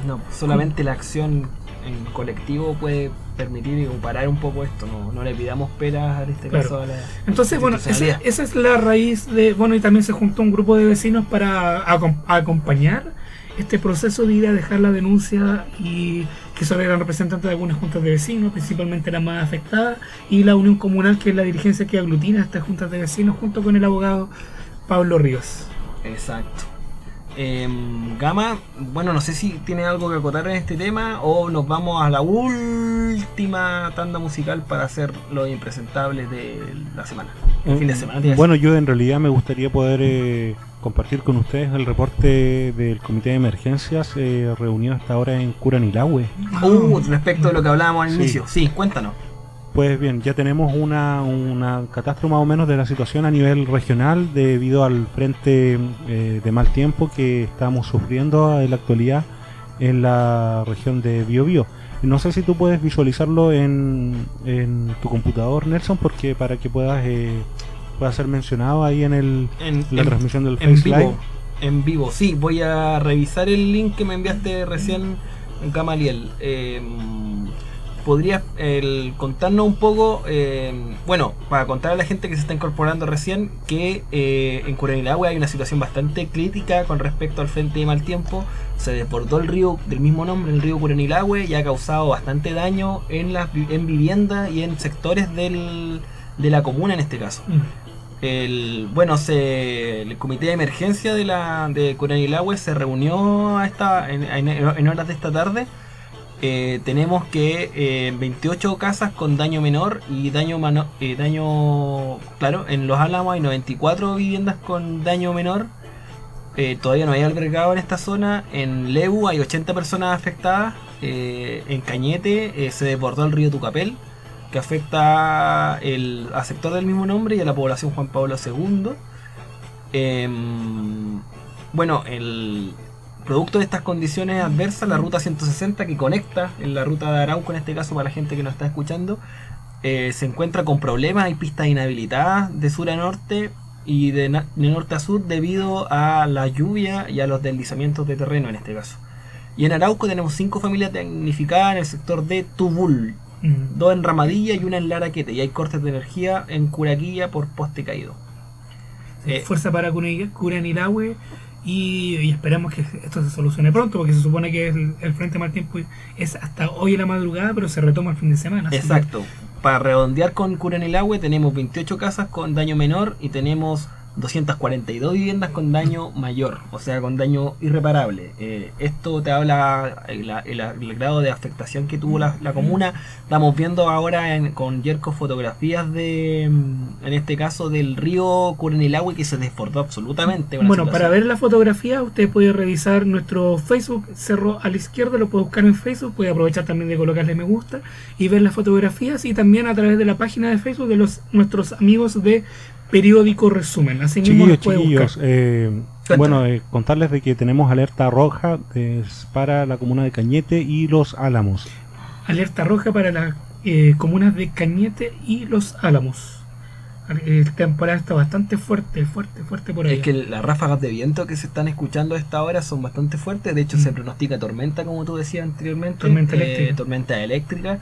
No, solamente la acción en colectivo puede permitir parar un poco esto. No, no le pidamos peras en este Claro. caso a la. Entonces, bueno, esa, esa es la raíz de, bueno, y también se juntó un grupo de vecinos para acom- acompañar este proceso de ir a dejar la denuncia y que solo eran representantes de algunas juntas de vecinos, principalmente las más afectadas, y la Unión Comunal, que es la dirigencia que aglutina estas juntas de vecinos, junto con el abogado Pablo Rivas. Exacto. Em, Gama, bueno, no sé si tiene algo que acotar en este tema o nos vamos a la última tanda musical para hacer los impresentables de la semana. El fin de semana. tienes- Bueno, yo en realidad me gustaría poder eh, compartir con ustedes el reporte del Comité de Emergencias eh, reunido hasta ahora en Curanilahue. Uh, respecto de lo que hablábamos al Sí. inicio. Sí, cuéntanos. Pues bien, ya tenemos una, una catástrofe más o menos de la situación a nivel regional debido al frente eh, de mal tiempo que estamos sufriendo en la actualidad en la región de Biobío. No sé si tú puedes visualizarlo en, en tu computador, Nelson, porque para que puedas eh, pueda ser mencionado ahí en, el, En, la en- transmisión del en Face Live. vivo. En vivo, sí. Voy a revisar el link que me enviaste recién, Gamaliel. Eh, ¿Podrías el, contarnos un poco, eh, bueno, para contar a la gente que se está incorporando recién, que eh, en Curanilahue hay una situación bastante crítica con respecto al frente de mal tiempo. Se desbordó el río del mismo nombre, el río Curanilahue, y ha causado bastante daño en, las, en viviendas y en sectores del, de la comuna en este caso. El, bueno, se, el comité de emergencia de la de Curanilahue se reunió a esta, en, en- en horas de esta tarde. Eh, tenemos que eh, 28 casas con daño menor y daño mano- eh, daño claro en los Álamos hay 94 viviendas con daño menor. Eh, todavía no hay albergado en esta zona. En Lebu hay 80 personas afectadas. En Cañete se desbordó el río Tucapel que afecta el, al sector del mismo nombre y a la población Juan Pablo II. Em, bueno, el producto de estas condiciones adversas, la ruta 160 que conecta en la ruta de Arauco, en este caso para la gente que nos está escuchando, eh, se encuentra con problemas, hay pistas inhabilitadas de sur a norte y de, norte a sur debido a la lluvia y a los deslizamientos de terreno en este caso. Y en Arauco tenemos cinco familias damnificadas en el sector de Tubul, Mm. dos en Ramadilla y una en Laraquete, y hay cortes de energía en Curaquilla por poste caído. Eh, Fuerza para Curanilahue y, y esperamos que esto se solucione pronto porque se supone que el, el frente mal tiempo es hasta hoy en la madrugada pero se retoma el fin de semana. Exacto. Para redondear con Curanilahue tenemos 28 casas con daño menor y tenemos 242 viviendas con daño mayor, o sea, con daño irreparable. Eh, esto te habla el, el- el grado de afectación que tuvo la, la comuna. Estamos viendo ahora en- con Yerko fotografías de, mm, en este caso, del río Curanilahue que se desbordó absolutamente. Bueno, situación. para ver la fotografía usted puede revisar nuestro Facebook, Cerro a la izquierda, lo puede buscar en Facebook, puede aprovechar también de colocarle me gusta y ver las fotografías y también a través de la página de Facebook de los nuestros amigos de Periódico Resumen. Así mismo Chiquillos, eh, bueno, eh, contarles de que tenemos alerta roja eh, para la comuna de Cañete y Los Álamos. Alerta roja para las eh, comunas de Cañete y Los Álamos. El temporal está bastante fuerte, fuerte, fuerte por ahí. Es que las ráfagas de viento que se están escuchando a esta hora son bastante fuertes. De hecho, se pronostica tormenta, como tú decías anteriormente. Mm. Tormenta eh, eléctrica. tormenta eléctrica.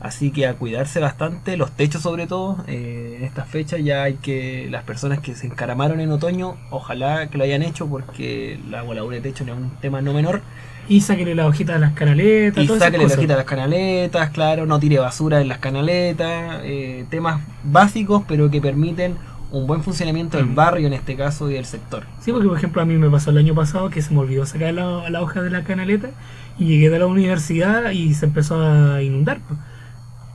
Así que a cuidarse bastante, los techos sobre todo, eh, en estas fechas ya hay que, las personas que se encaramaron en otoño, ojalá que lo hayan hecho porque la voladura de techo no es un tema no menor. Y sáquenle la hojita de las canaletas. Y sáquenle la hojita a las canaletas, claro, no tire basura en las canaletas, eh, temas básicos pero que permiten un buen funcionamiento del Mm. barrio en este caso y del sector. Sí, porque por ejemplo a mí me pasó el año pasado que se me olvidó sacar la, la hoja de la canaleta y llegué de la universidad y se empezó a inundar. pues.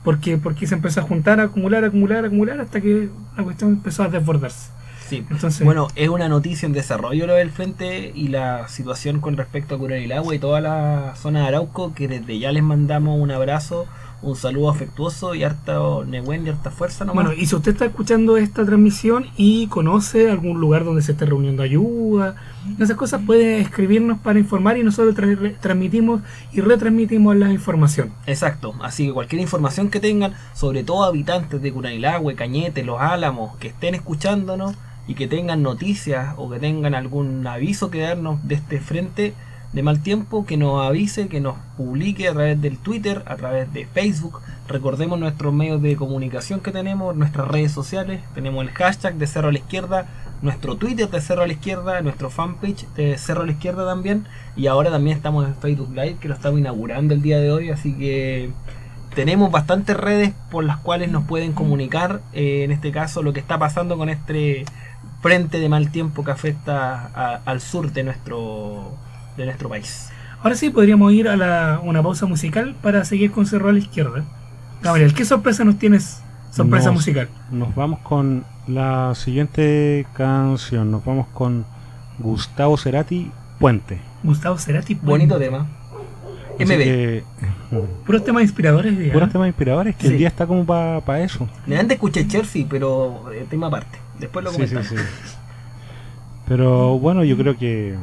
Porque, porque se empezó a juntar, a acumular, a acumular, a acumular hasta que la cuestión empezó a desbordarse. Sí. Entonces, Bueno, es una noticia en desarrollo lo del frente y la situación con respecto a Curanilagua y toda la zona de Arauco, que desde ya les mandamos un abrazo, un saludo afectuoso y harta Nehuen y harta fuerza nomás. Bueno, y si usted está escuchando esta transmisión y conoce algún lugar donde se esté reuniendo ayuda, esas cosas, puede escribirnos para informar y nosotros tra- transmitimos y retransmitimos la información. Exacto, así que cualquier información que tengan, sobre todo habitantes de Curanilagüe, Cañete, Los Álamos, que estén escuchándonos y que tengan noticias o que tengan algún aviso que darnos de este frente de mal tiempo, que nos avise, que nos publique a través del Twitter, a través de Facebook. Recordemos nuestros medios de comunicación que tenemos, nuestras redes sociales, tenemos el hashtag de Cerro a la Izquierda, nuestro Twitter de Cerro a la Izquierda, nuestro fanpage de Cerro a la Izquierda también, y ahora también estamos en Facebook Live, que lo estamos inaugurando el día de hoy, así que tenemos bastantes redes por las cuales nos pueden comunicar, eh, en este caso, lo que está pasando con este frente de mal tiempo que afecta al sur de nuestro, de nuestro país. Ahora sí, podríamos ir a la- una pausa musical para seguir con Cerro a la Izquierda. Gabriel, ¿qué sorpresa nos tienes? Sorpresa Nos- musical. Nos vamos con la siguiente canción. Nos vamos con Gustavo Cerati, Puente. Gustavo Cerati. Bonito tema. Así MB. que, <laughs> Puros temas inspiradores. ya. puros temas inspiradores que Sí. el día está como para eso. De antes escuché Chelsea, pero eh, tema aparte. Después lo Sí, sí, comentamos. sí. Pero bueno, yo creo que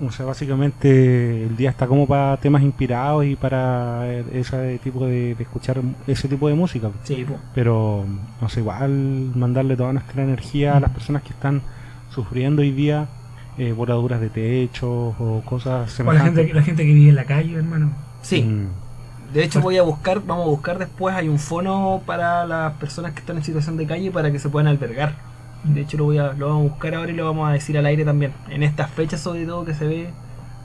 o sea, básicamente el día está como para temas inspirados y para eh, ese tipo de, de escuchar ese tipo de música. Sí, po. Pero no sé, igual mandarle toda nuestra energía a las personas que están sufriendo hoy día eh, voladuras de techo o cosas O la semejantes. gente, la gente que vive en la calle, hermano. Sí. Mm. De hecho voy a buscar, vamos a buscar después, hay un fono para las personas que están en situación de calle para que se puedan albergar. De hecho lo voy a, lo vamos a buscar ahora y lo vamos a decir al aire también. En estas fechas sobre todo que se ve.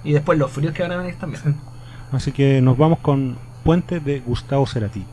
Y después los fríos que van a venir también. Así que nos vamos con Puente de Gustavo Cerati.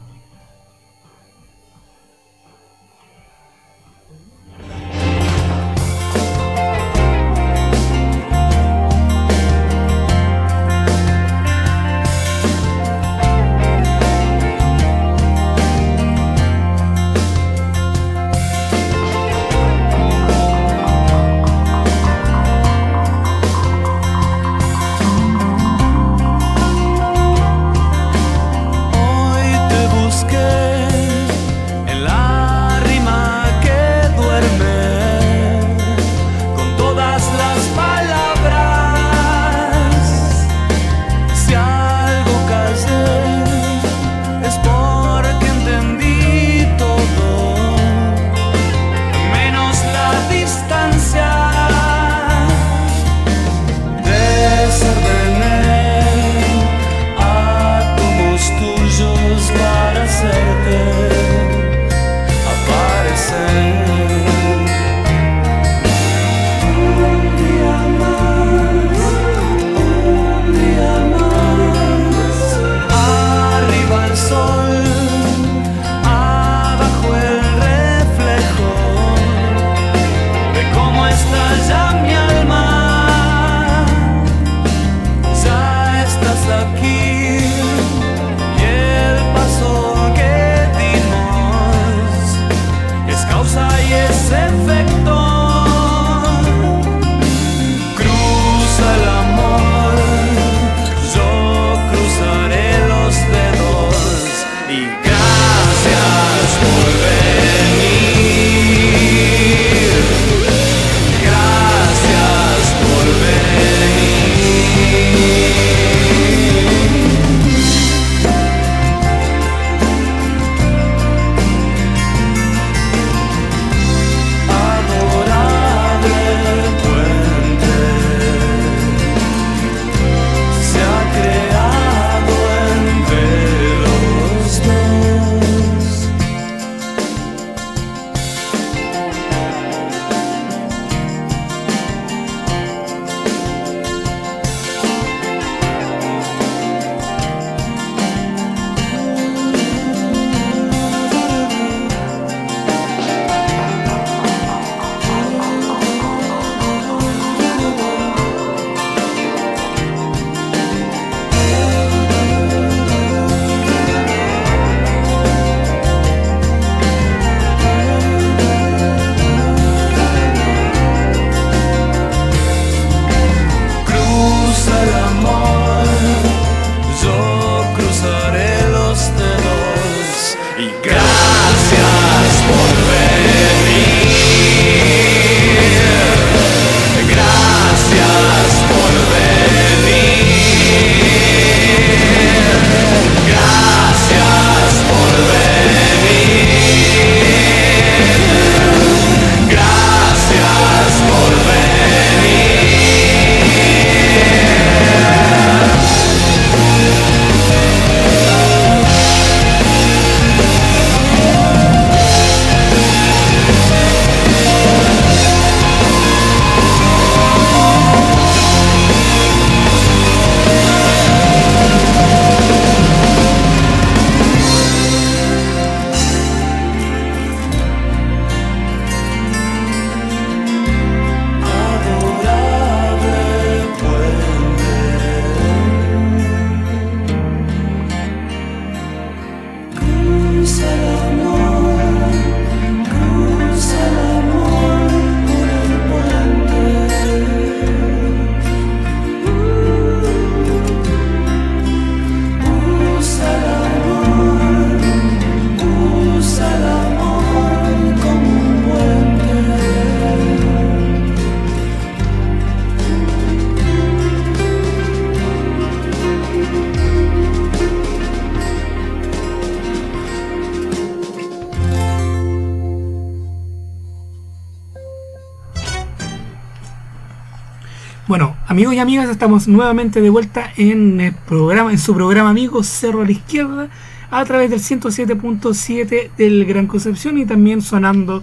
Amigos y amigas, estamos nuevamente de vuelta en el programa, en su programa amigo Cerro a la Izquierda, a través del 107.7 del Gran Concepción y también sonando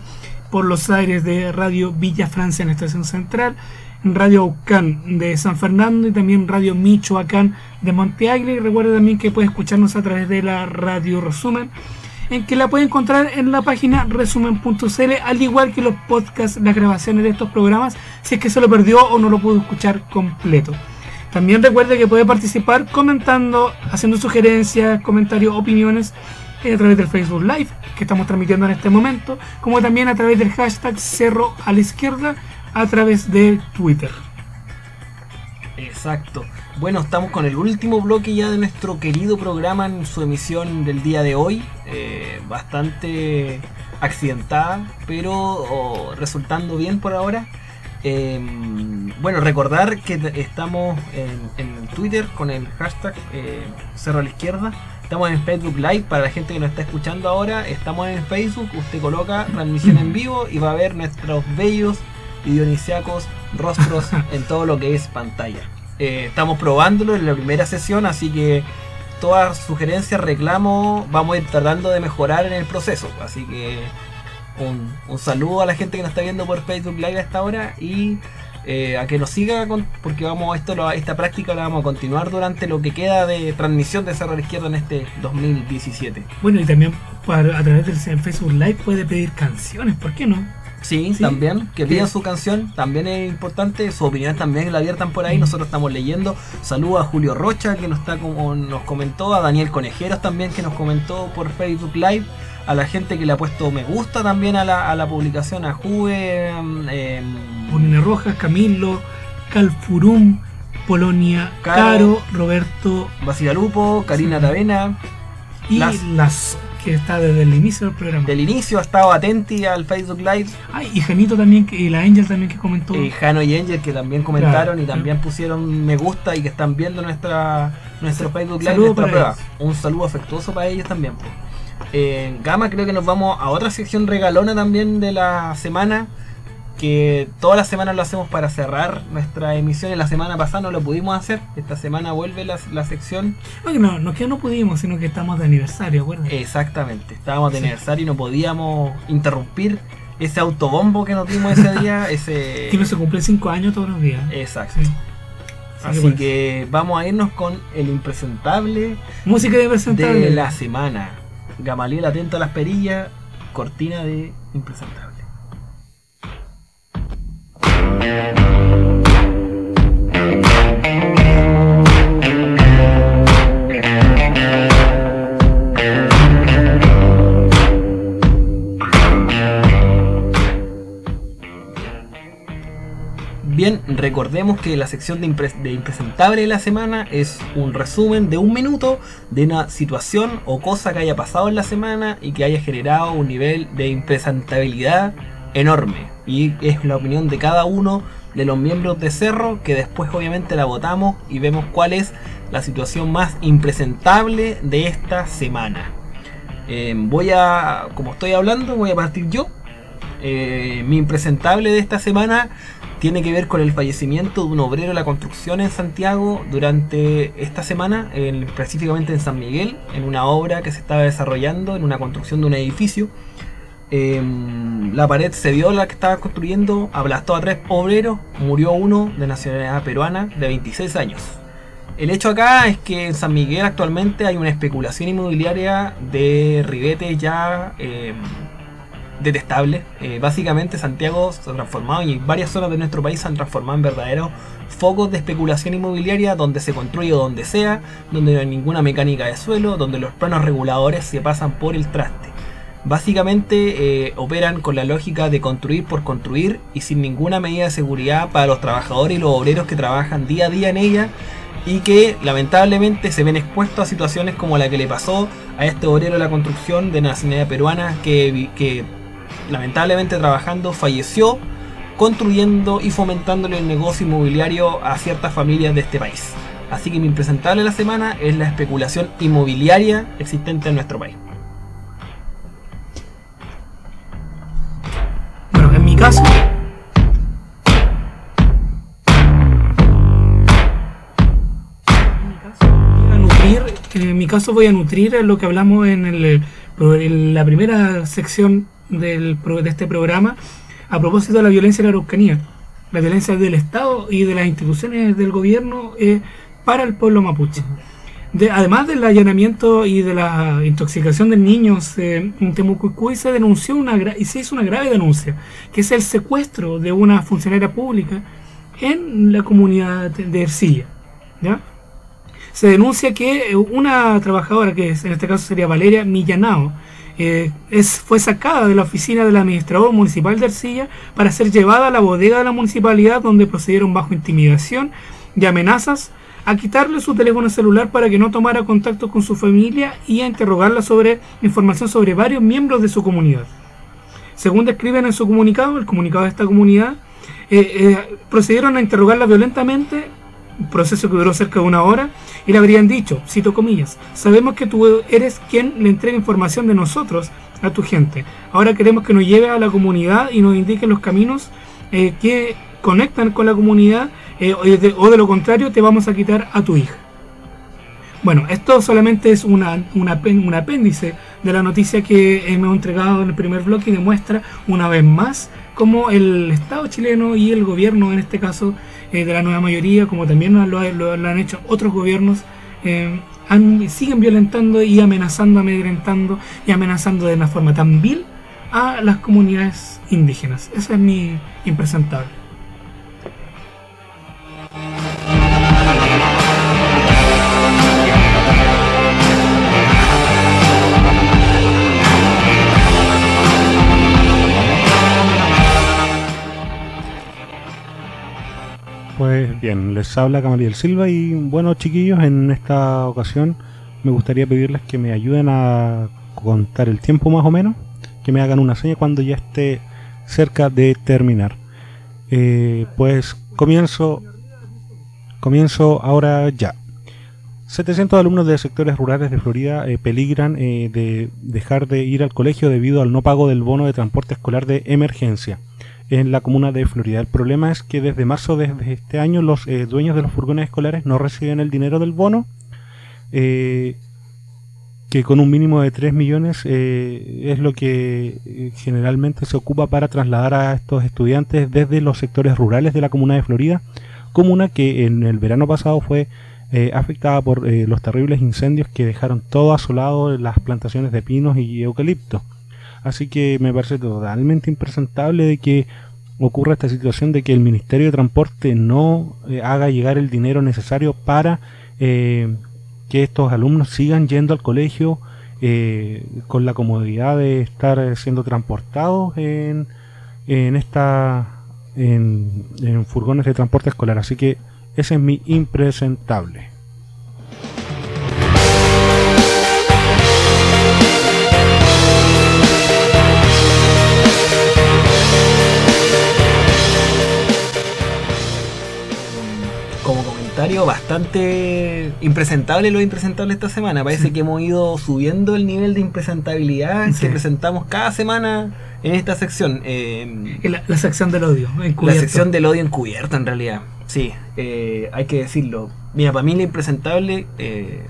por los aires de Radio Villa Francia en la estación central, Radio Aucán de San Fernando y también Radio Michoacán de Monte. Y recuerda también que puede escucharnos a través de la Radio Resumen, en que la puede encontrar en la página resumen.cl, al igual que los podcasts, las grabaciones de estos programas, si es que se lo perdió o no lo pudo escuchar completo. También recuerde que puede participar comentando, haciendo sugerencias, comentarios, opiniones a través del Facebook Live que estamos transmitiendo en este momento, como también a través del hashtag Cerro a la Izquierda a través de Twitter. Exacto. Bueno, estamos con el último bloque ya de nuestro querido programa en su emisión del día de hoy. Eh, bastante accidentada, pero resultando bien por ahora. Eh, bueno, recordar que estamos en, en Twitter con el hashtag eh, Cerro a la Izquierda. Estamos en Facebook Live para la gente que nos está escuchando ahora. Estamos en Facebook. Usted coloca transmisión en vivo y va a ver nuestros bellos y dionisiacos rostros en todo lo que es pantalla. Eh, estamos probándolo en la primera sesión, así que todas sugerencias, reclamos, vamos a ir tratando de mejorar en el proceso. Así que un, un saludo a la gente que nos está viendo por Facebook Live a esta hora y eh, a que nos siga con- porque vamos esto lo- esta práctica la vamos a continuar durante lo que queda de transmisión de Cerro a la Izquierda en este 2017. Bueno, y también para- a través del Facebook Live puede pedir canciones, ¿por qué no? Sí, Sí. también, que pidan su canción, también es importante, su opinión también la abiertan por ahí, nosotros estamos leyendo. Saludos a Julio Rocha que nos está como nos comentó, a Daniel Conejeros también que nos comentó por Facebook Live, a la gente que le ha puesto me gusta también a la, a la publicación, a Juve, em, em, Bonina Rojas, Camilo, Calfurum, Polonia, Caro. Caro, Roberto Basigalupo, Karina Tavena, y Las- las, que está desde el inicio del programa. del inicio ha estado atenti al Facebook Live, Ay, y Janito también, que- y la Angel también que comentó. eh, Jano y Angel que también comentaron Claro. y también pusieron me gusta y que están viendo nuestra nuestro Facebook Live, Saludo nuestra para prueba. ellos. Un saludo afectuoso para ellos también. En Gama creo que nos vamos a otra sección regalona también de la semana. Que todas las semanas lo hacemos para cerrar nuestra emisión. En la semana pasada no lo pudimos hacer. Esta semana vuelve la, la sección. Oye, no, no es que no pudimos, sino que estamos de aniversario, acuérdate. Exactamente. Estábamos de Sí. aniversario y no podíamos interrumpir ese autobombo que nos dimos ese día. <laughs> ese que no se cumple 5 años todos los días. Exacto. Sí. Así que vamos a irnos con el impresentable Música de de la semana. Gamaliel atento a las perillas, cortina de impresentable. Bien, recordemos que la sección de, impres- de impresentable de la semana es un resumen de un minuto de una situación o cosa que haya pasado en la semana y que haya generado un nivel de impresentabilidad enorme. Y es la opinión de cada uno de los miembros de Cerro que después obviamente la votamos y vemos cuál es la situación más impresentable de esta semana. Eh, voy a, como estoy hablando, voy a partir yo. Eh, mi impresentable de esta semana tiene que ver con el fallecimiento de un obrero de la construcción en Santiago durante esta semana, en- específicamente en San Miguel, en una obra que se estaba desarrollando, en una construcción de un edificio. Em, la pared se vio la que estaba construyendo, aplastó a tres obreros, murió uno de nacionalidad peruana de 26 años. El hecho acá es que en San Miguel actualmente hay una especulación inmobiliaria de ribetes ya em, detestable. Eh, básicamente Santiago se ha transformado y varias zonas de nuestro país se han transformado en verdaderos focos de especulación inmobiliaria donde se construye donde sea, donde no hay ninguna mecánica de suelo, donde los planos reguladores se pasan por el traste. Básicamente eh, operan con la lógica de construir por construir y sin ninguna medida de seguridad para los trabajadores y los obreros que trabajan día a día en ella y que lamentablemente se ven expuestos a situaciones como la que le pasó a este obrero de la construcción de nacionalidad peruana que, que lamentablemente trabajando, falleció construyendo y fomentándole el negocio inmobiliario a ciertas familias de este país. Así que mi impresentable de la semana es la especulación inmobiliaria existente en nuestro país. Bueno, en mi caso... en mi caso voy a nutrir lo que hablamos en, el, en la primera sección del, de este programa a propósito de la violencia en la Araucanía. La violencia del Estado y de las instituciones del gobierno eh, para el pueblo mapuche. De- además del allanamiento y de la intoxicación de niños eh, en Temucuicuy se denunció una y se hizo una grave denuncia, que es el secuestro de una funcionaria pública en la comunidad de Ercilla. ¿ya? Se denuncia que una trabajadora, que es- en este caso sería Valeria Millanao, eh, fue sacada de la oficina del administrador municipal de Ercilla para ser llevada a la bodega de la municipalidad donde procedieron bajo intimidación y amenazas a quitarle su teléfono celular para que no tomara contacto con su familia y a interrogarla sobre información sobre varios miembros de su comunidad. Según describen en su comunicado, el comunicado de esta comunidad, eh, eh, procedieron a interrogarla violentamente, un proceso que duró cerca de una hora, y le habrían dicho, cito comillas, sabemos que tú eres quien le entrega información de nosotros a tu gente. Ahora queremos que nos lleve a la comunidad y nos indique los caminos eh, que conectan con la comunidad eh, o, de, lo contrario te vamos a quitar a tu hija. Bueno, esto solamente es una, una un apéndice de la noticia que hemos entregado en el primer bloque y demuestra una vez más cómo el Estado chileno y el gobierno, en este caso eh, de la nueva mayoría, como también lo, lo- lo han hecho otros gobiernos, eh, han- siguen violentando y amenazando, amedrentando y amenazando de una forma tan vil a las comunidades indígenas. Esa es mi impresentable. Bien, les habla Camaliel Silva y bueno chiquillos, en esta ocasión me gustaría pedirles que me ayuden a contar el tiempo más o menos, que me hagan una seña cuando ya esté cerca de terminar. Eh, pues comienzo, comienzo ahora ya. 700 alumnos de sectores rurales de Florida eh, peligran eh, de dejar de ir al colegio debido al no pago del bono de transporte escolar de emergencia en la comuna de Florida. El problema es que desde marzo de este año los eh, dueños de los furgones escolares no reciben el dinero del bono, eh, que con un mínimo de 3 millones eh, es lo que eh, generalmente se ocupa para trasladar a estos estudiantes desde los sectores rurales de la comuna de Florida, comuna que en el verano pasado fue afectada por los terribles incendios que dejaron todo asolado las plantaciones de pinos y eucaliptos. Así que me parece totalmente impresentable de que ocurra esta situación de que el Ministerio de Transporte no eh, haga llegar el dinero necesario para eh, que estos alumnos sigan yendo al colegio eh, con la comodidad de estar siendo transportados en, en esta en furgones de transporte escolar. Así que ese es mi impresentable. Comentario bastante impresentable lo impresentable esta semana. Parece que hemos ido subiendo el nivel de impresentabilidad Sí. que presentamos cada semana en esta sección. Eh, La, la sección del odio. la encubierto. sección del odio encubierto en realidad. Sí, eh, hay que decirlo. Mira, para mí la impresentable, eh,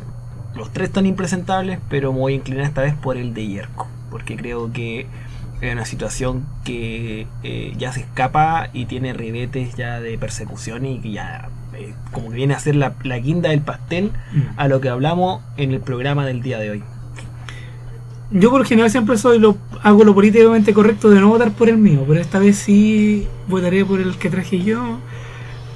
los tres están impresentables, pero me voy a inclinar esta vez por el de Yerko. Porque creo que es una situación que eh, ya se escapa y tiene ribetes ya de persecución y que ya eh, como que viene a ser la, la guinda del pastel Mm. a lo que hablamos en el programa del día de hoy. Yo por lo general siempre soy lo, hago lo políticamente correcto de no votar por el mío, pero esta vez sí votaré por el que traje yo.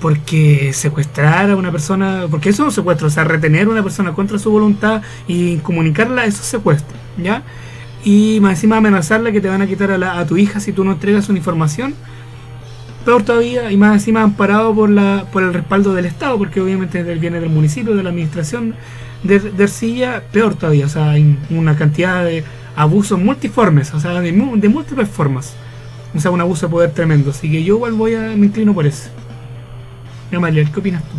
Porque secuestrar a una persona, porque eso es un secuestro, o sea, retener a una persona contra su voluntad y comunicarla, eso es secuestro, ¿ya? Y más encima amenazarla que te van a quitar a, la- a tu hija si tú no entregas una información, peor todavía, y más encima amparado por, la, por el respaldo del Estado, porque obviamente viene del municipio, de la administración de, de Ercilla, peor todavía, o sea, hay una cantidad de abusos multiformes, o sea, de, múltiples formas. O sea, un abuso de poder tremendo. Así que yo igual voy a, me inclino por eso. Gamaliel, ¿qué opinas tú?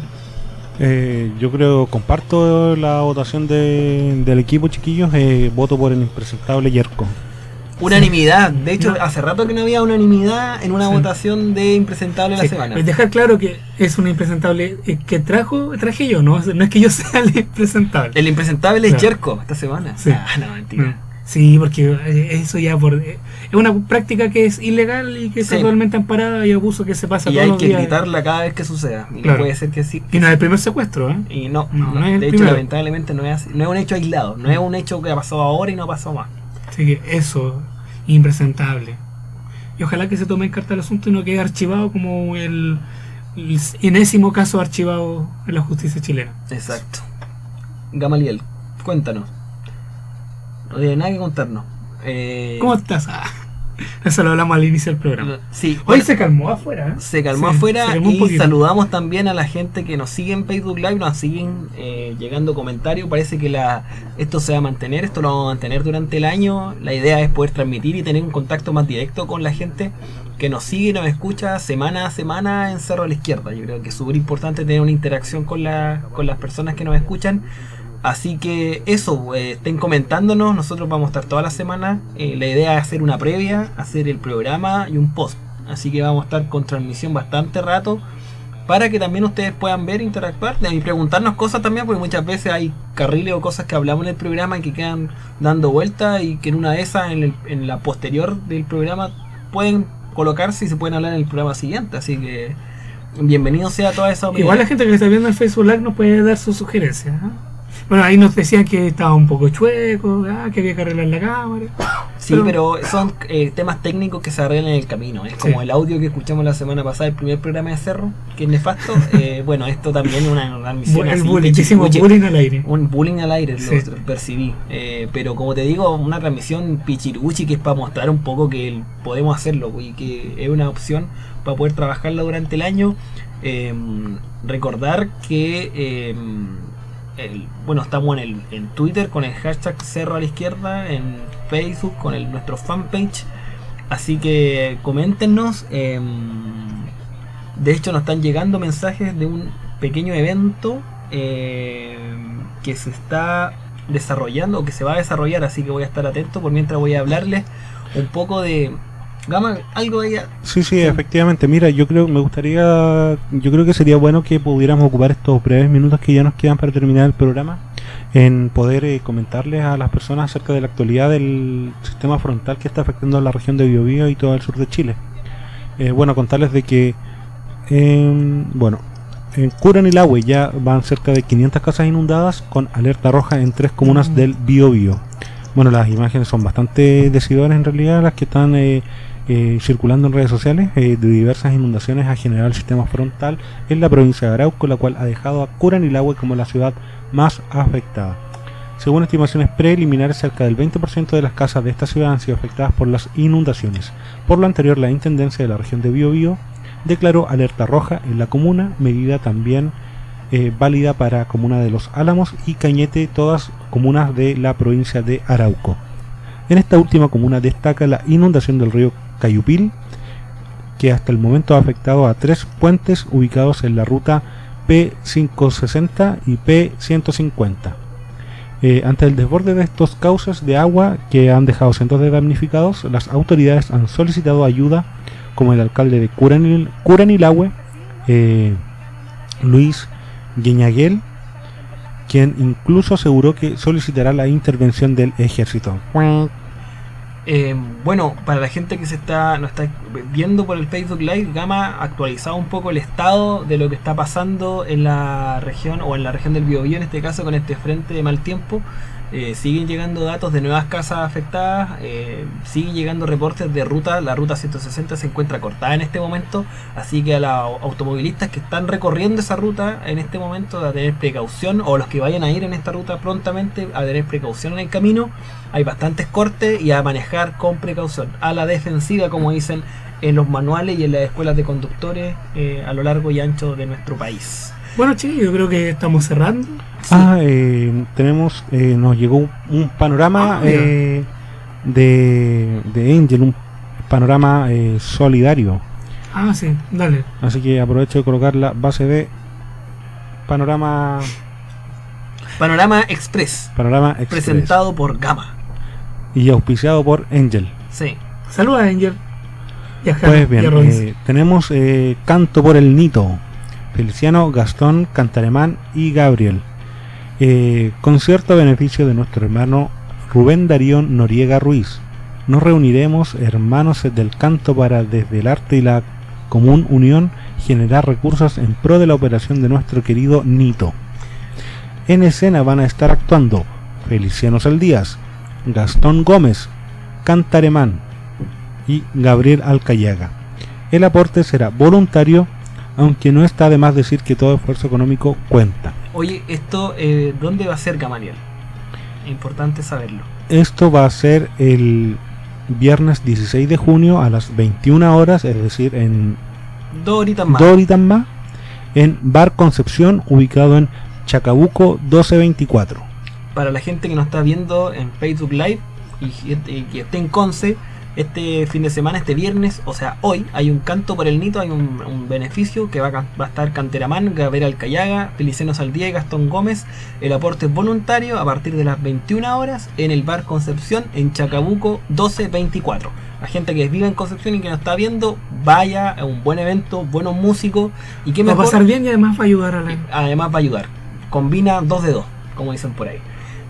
Eh, yo creo, comparto la votación de- del equipo, chiquillos. eh, voto por el impresentable Yerko. Unanimidad. De hecho, No. hace rato que no había unanimidad en una Sí. votación de impresentable Sí, la semana. pues dejar claro que es un impresentable eh, que trajo, traje yo, no, no es que yo <laughs> sea el impresentable. El impresentable es. Jerko esta semana. Sí. Ah, no, mentira. Mm. Sí, porque eh, eso ya por eh, es una práctica que es ilegal y que está totalmente amparada y abuso que se pasa Y todos hay que gritarla cada vez que suceda. Y Claro. no puede ser que sí. Y no es el primer secuestro, ¿eh? Y no, No, no, no es el de hecho, primero. lamentablemente no es, así. no es un hecho aislado. No es un hecho que ha pasado ahora y no ha pasado más. Así que eso, impresentable. Y ojalá que se tome en carta el asunto y no quede archivado como el, el enésimo caso archivado en la justicia chilena. Exacto. Gamaliel, cuéntanos. No tiene nada que contarnos. Eh, ¿Cómo estás? Ah, <laughs> eso lo hablamos al inicio del programa. Sí, Hoy bueno, se calmó afuera. ¿eh? se calmó Sí, afuera se calmó y saludamos también a la gente que nos sigue en Facebook Live, nos siguen eh, llegando comentarios. Parece que la, esto se va a mantener, esto lo vamos a mantener durante el año. La idea es poder transmitir y tener un contacto más directo con la gente que nos sigue y nos escucha semana a semana en Cerro a la Izquierda. Yo creo que es súper importante tener una interacción con, la, con las personas que nos escuchan. Así que eso, eh, estén comentándonos, nosotros vamos a estar toda la semana. Eh, la idea es hacer una previa, hacer el programa y un post. Así que vamos a estar con transmisión bastante rato para que también ustedes puedan ver, interactuar y preguntarnos cosas también, porque muchas veces hay carriles o cosas que hablamos en el programa y que quedan dando vuelta y que en una de esas, en, el- en la posterior del programa, pueden colocarse y se pueden hablar en el programa siguiente. Así que bienvenido sea toda esa opinión. Igual la gente que está viendo el Facebook Live nos puede dar sus sugerencias. ¿eh? Bueno, ahí nos decían que estaba un poco chueco, ah, que había que arreglar la cámara. Sí, pero, son eh, temas técnicos que se arreglan en el camino. Es como Sí. el audio que escuchamos la semana pasada, el primer programa de Cerro, que es nefasto. <laughs> Eh, bueno, esto también es una transmisión el así, bullying, de hicimos bullying al aire. Un bullying al aire, Sí. lo percibí. Eh, pero como te digo, una transmisión pichiruchi que es para mostrar un poco que el- podemos hacerlo y que es una opción para poder trabajarla durante el año. Eh, recordar que, eh, bueno, estamos en, el, en Twitter con el hashtag Cerro a la Izquierda, en Facebook con el, nuestro fanpage. Así que coméntenos. eh, de hecho, nos están llegando mensajes de un pequeño evento eh, que se está desarrollando o que se va a desarrollar. Así que voy a estar atento por mientras voy a hablarles un poco de. Gama, algo ahí. Sí, sí, efectivamente. Mira, yo creo, me gustaría, yo creo que sería bueno que pudiéramos ocupar estos breves minutos que ya nos quedan para terminar el programa en poder eh, comentarles a las personas acerca de la actualidad del sistema frontal que está afectando a la región de Biobío y todo el sur de Chile. Eh, bueno, contarles de que, em, bueno, en Curanilahue ya van cerca de 500 casas inundadas con alerta roja en tres comunas del Biobío. Bueno, las imágenes son bastante decidoras en realidad, las que están eh, circulando en redes sociales eh, de diversas inundaciones a generar el sistema frontal en la provincia de Arauco, la cual ha dejado a Curanilahue como la ciudad más afectada. Según estimaciones preliminares, cerca del 20% de las casas de esta ciudad han sido afectadas por las inundaciones. Por lo anterior, la Intendencia de la región de Biobío declaró alerta roja en la comuna, medida también eh, válida para Comuna de los Álamos y Cañete, todas comunas de la provincia de Arauco. En esta última comuna destaca la inundación del río Cayupil, que hasta el momento ha afectado a tres puentes ubicados en la ruta P560 y P150. Eh, ante el desborde de estos cauces de agua que han dejado cientos de damnificados, las autoridades han solicitado ayuda, como el alcalde de Curanil, Curanilahue, eh, Luis Guiñaguel, quien incluso aseguró que solicitará la intervención del ejército. Eh, bueno, para la gente que se está, nos está viendo por el Facebook Live, Gama actualizado un poco el estado de lo que está pasando en la región, o en la región del Biobío en este caso, con este frente de mal tiempo. Eh, siguen llegando datos de nuevas casas afectadas, eh, siguen llegando reportes de ruta, la ruta 160 se encuentra cortada en este momento, así que a los automovilistas que están recorriendo esa ruta en este momento a tener precaución, o los que vayan a ir en esta ruta prontamente a tener precaución en el camino, hay bastantes cortes y a manejar con precaución, a la defensiva como dicen en los manuales y en las escuelas de conductores eh, a lo largo y ancho de nuestro país. Bueno, chicos, yo creo que estamos cerrando. Ah, eh, tenemos, eh, nos llegó un, un panorama Ah, eh, de, de Angel, un panorama eh, solidario. Ah, sí, dale. Así que aprovecho de colocar la base de panorama, Panorama Express, panorama Express presentado por Gama. Y auspiciado por Angel. Sí. Saluda Angel. Y a Jana, Pues y a bien, eh, tenemos eh, Canto por el Nito, Feliciano, Gastón, Cantaremán y Gabriel. Eh, concierto a beneficio de nuestro hermano Rubén Darío Noriega Ruiz. Nos reuniremos, hermanos del canto, para desde el arte y la común unión generar recursos en pro de la operación de nuestro querido Nito. En escena van a estar actuando Feliciano Saldías, Gastón Gómez, Cantaremán y Gabriel Alcayaga. El aporte será voluntario, aunque no está de más decir que todo esfuerzo económico cuenta. Oye, esto, eh, ¿dónde va a ser Gamaliel? Importante saberlo. Esto va a ser el viernes 16 de junio a las 21 horas, es decir, en Dos horitas más. dos horitas más, en Bar Concepción, ubicado en Chacabuco 1224. Para la gente que nos está viendo en Facebook Live y que esté en Conce, este fin de semana, este viernes, o sea, hoy, hay un canto por el Nito, hay un, un beneficio que va a, va a estar Canteramán, Gabriel Alcayaga, Feliciano Saldía y Gastón Gómez. El aporte es voluntario a partir de las 21 horas en el Bar Concepción en Chacabuco 1224. La gente que vive en Concepción y que nos está viendo, vaya, es un buen evento, buenos músicos y que Va a pasar bien y además va a ayudar a la. además va a ayudar. Combina dos de dos, como dicen por ahí.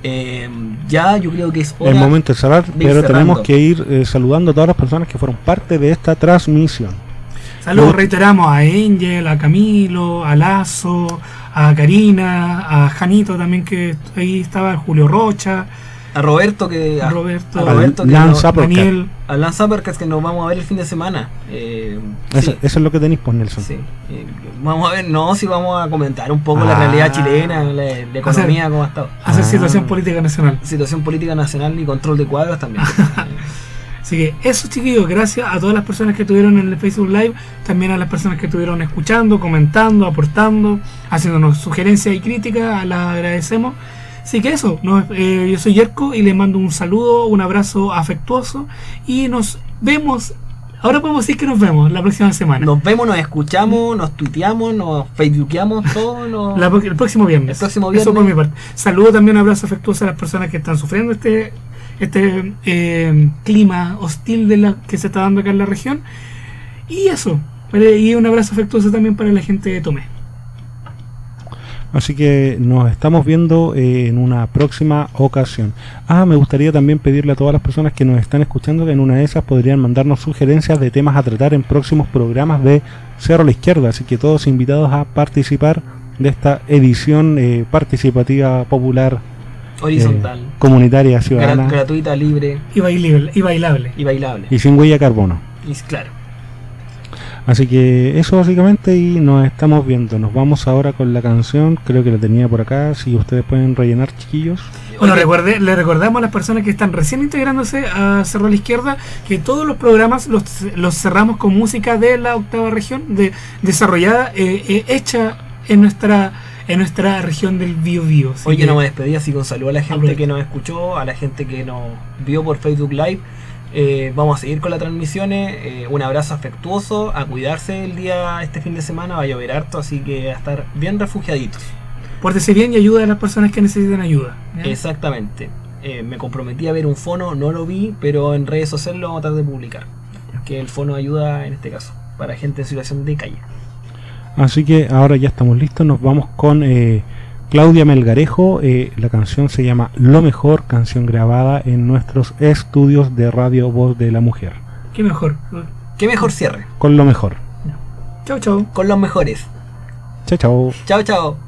Eh, ya yo creo que es hora El momento de cerrar, pero cerrando. tenemos que ir eh, saludando a todas las personas que fueron parte de esta transmisión. Saludos, Lo- reiteramos a Angel, a Camilo, a Lazo, a Karina, a Janito también que ahí estaba, Julio Rocha, a Roberto que a, Roberto, a Roberto que Lance no-. Daniel. a Lance Uppercut que nos vamos a ver el fin de semana. Eh, Eso, sí, eso es lo que tenéis, pues Nelson. sí. Eh, vamos a ver, no, si vamos a comentar un poco la Ah. realidad chilena, la, la economía, cómo ha estado. hacer Ah. situación política nacional. Situación política nacional y control de cuadros también. <laughs> Así que eso chiquillos, gracias a todas las personas que estuvieron en el Facebook Live, también a las personas que estuvieron escuchando, comentando, aportando, haciéndonos sugerencias y críticas, las agradecemos. Así que eso, nos- eh, yo soy Yerko y les mando un saludo, un abrazo afectuoso y nos vemos, ahora podemos decir que nos vemos la próxima semana. nos vemos, nos escuchamos, nos tuiteamos, nos facebookeamos, todo. nos- La el próximo viernes. El próximo Eso por viernes. mi parte. Saludo también un abrazo afectuoso a las personas que están sufriendo este este eh, clima hostil de la que se está dando acá en la región. Y eso. Y un abrazo afectuoso también para la gente de Tomé. Así que nos estamos viendo eh, en una próxima ocasión. Ah, me gustaría también pedirle a todas las personas que nos están escuchando que en una de esas podrían mandarnos sugerencias de temas a tratar en próximos programas de Cerro a la Izquierda. Así que todos invitados a participar de esta edición eh, participativa popular horizontal, eh, comunitaria ciudadana gratuita, libre Y bailable. Y bailable. y bailable. y sin huella de carbono. Y claro. Así que eso básicamente y nos estamos viendo. Nos vamos ahora con la canción, creo que la tenía por acá, si ustedes pueden rellenar chiquillos. Bueno, recuerde, le recordamos a las personas que están recién integrándose a Cerro a la Izquierda que todos los programas los, los cerramos con música de la octava región, de, desarrollada, eh, eh, hecha en nuestra en nuestra región del Bio Bio. Oye, que- no me despedí así con saludo a la gente que nos escuchó, a la gente que nos vio por Facebook Live. Eh, vamos a seguir con las transmisiones. eh, un abrazo afectuoso, a cuidarse el día, este fin de semana, va a llover harto, así que a estar bien refugiaditos. Pórtese bien y ayuda a las personas que necesitan ayuda. ¿ya? Exactamente. Eh, me comprometí a ver un fono, no lo vi, pero en redes sociales lo vamos a tratar de publicar. Que el fono ayuda en este caso, para gente en situación de calle. Así que ahora ya estamos listos, nos vamos con eh, Claudia Melgarejo. eh, la canción se llama Lo Mejor, canción grabada en nuestros estudios de Radio Voz de la Mujer. Qué mejor. Qué mejor cierre, Con lo mejor. Chau, chau. con los mejores. Chao, chao. Chao, chao.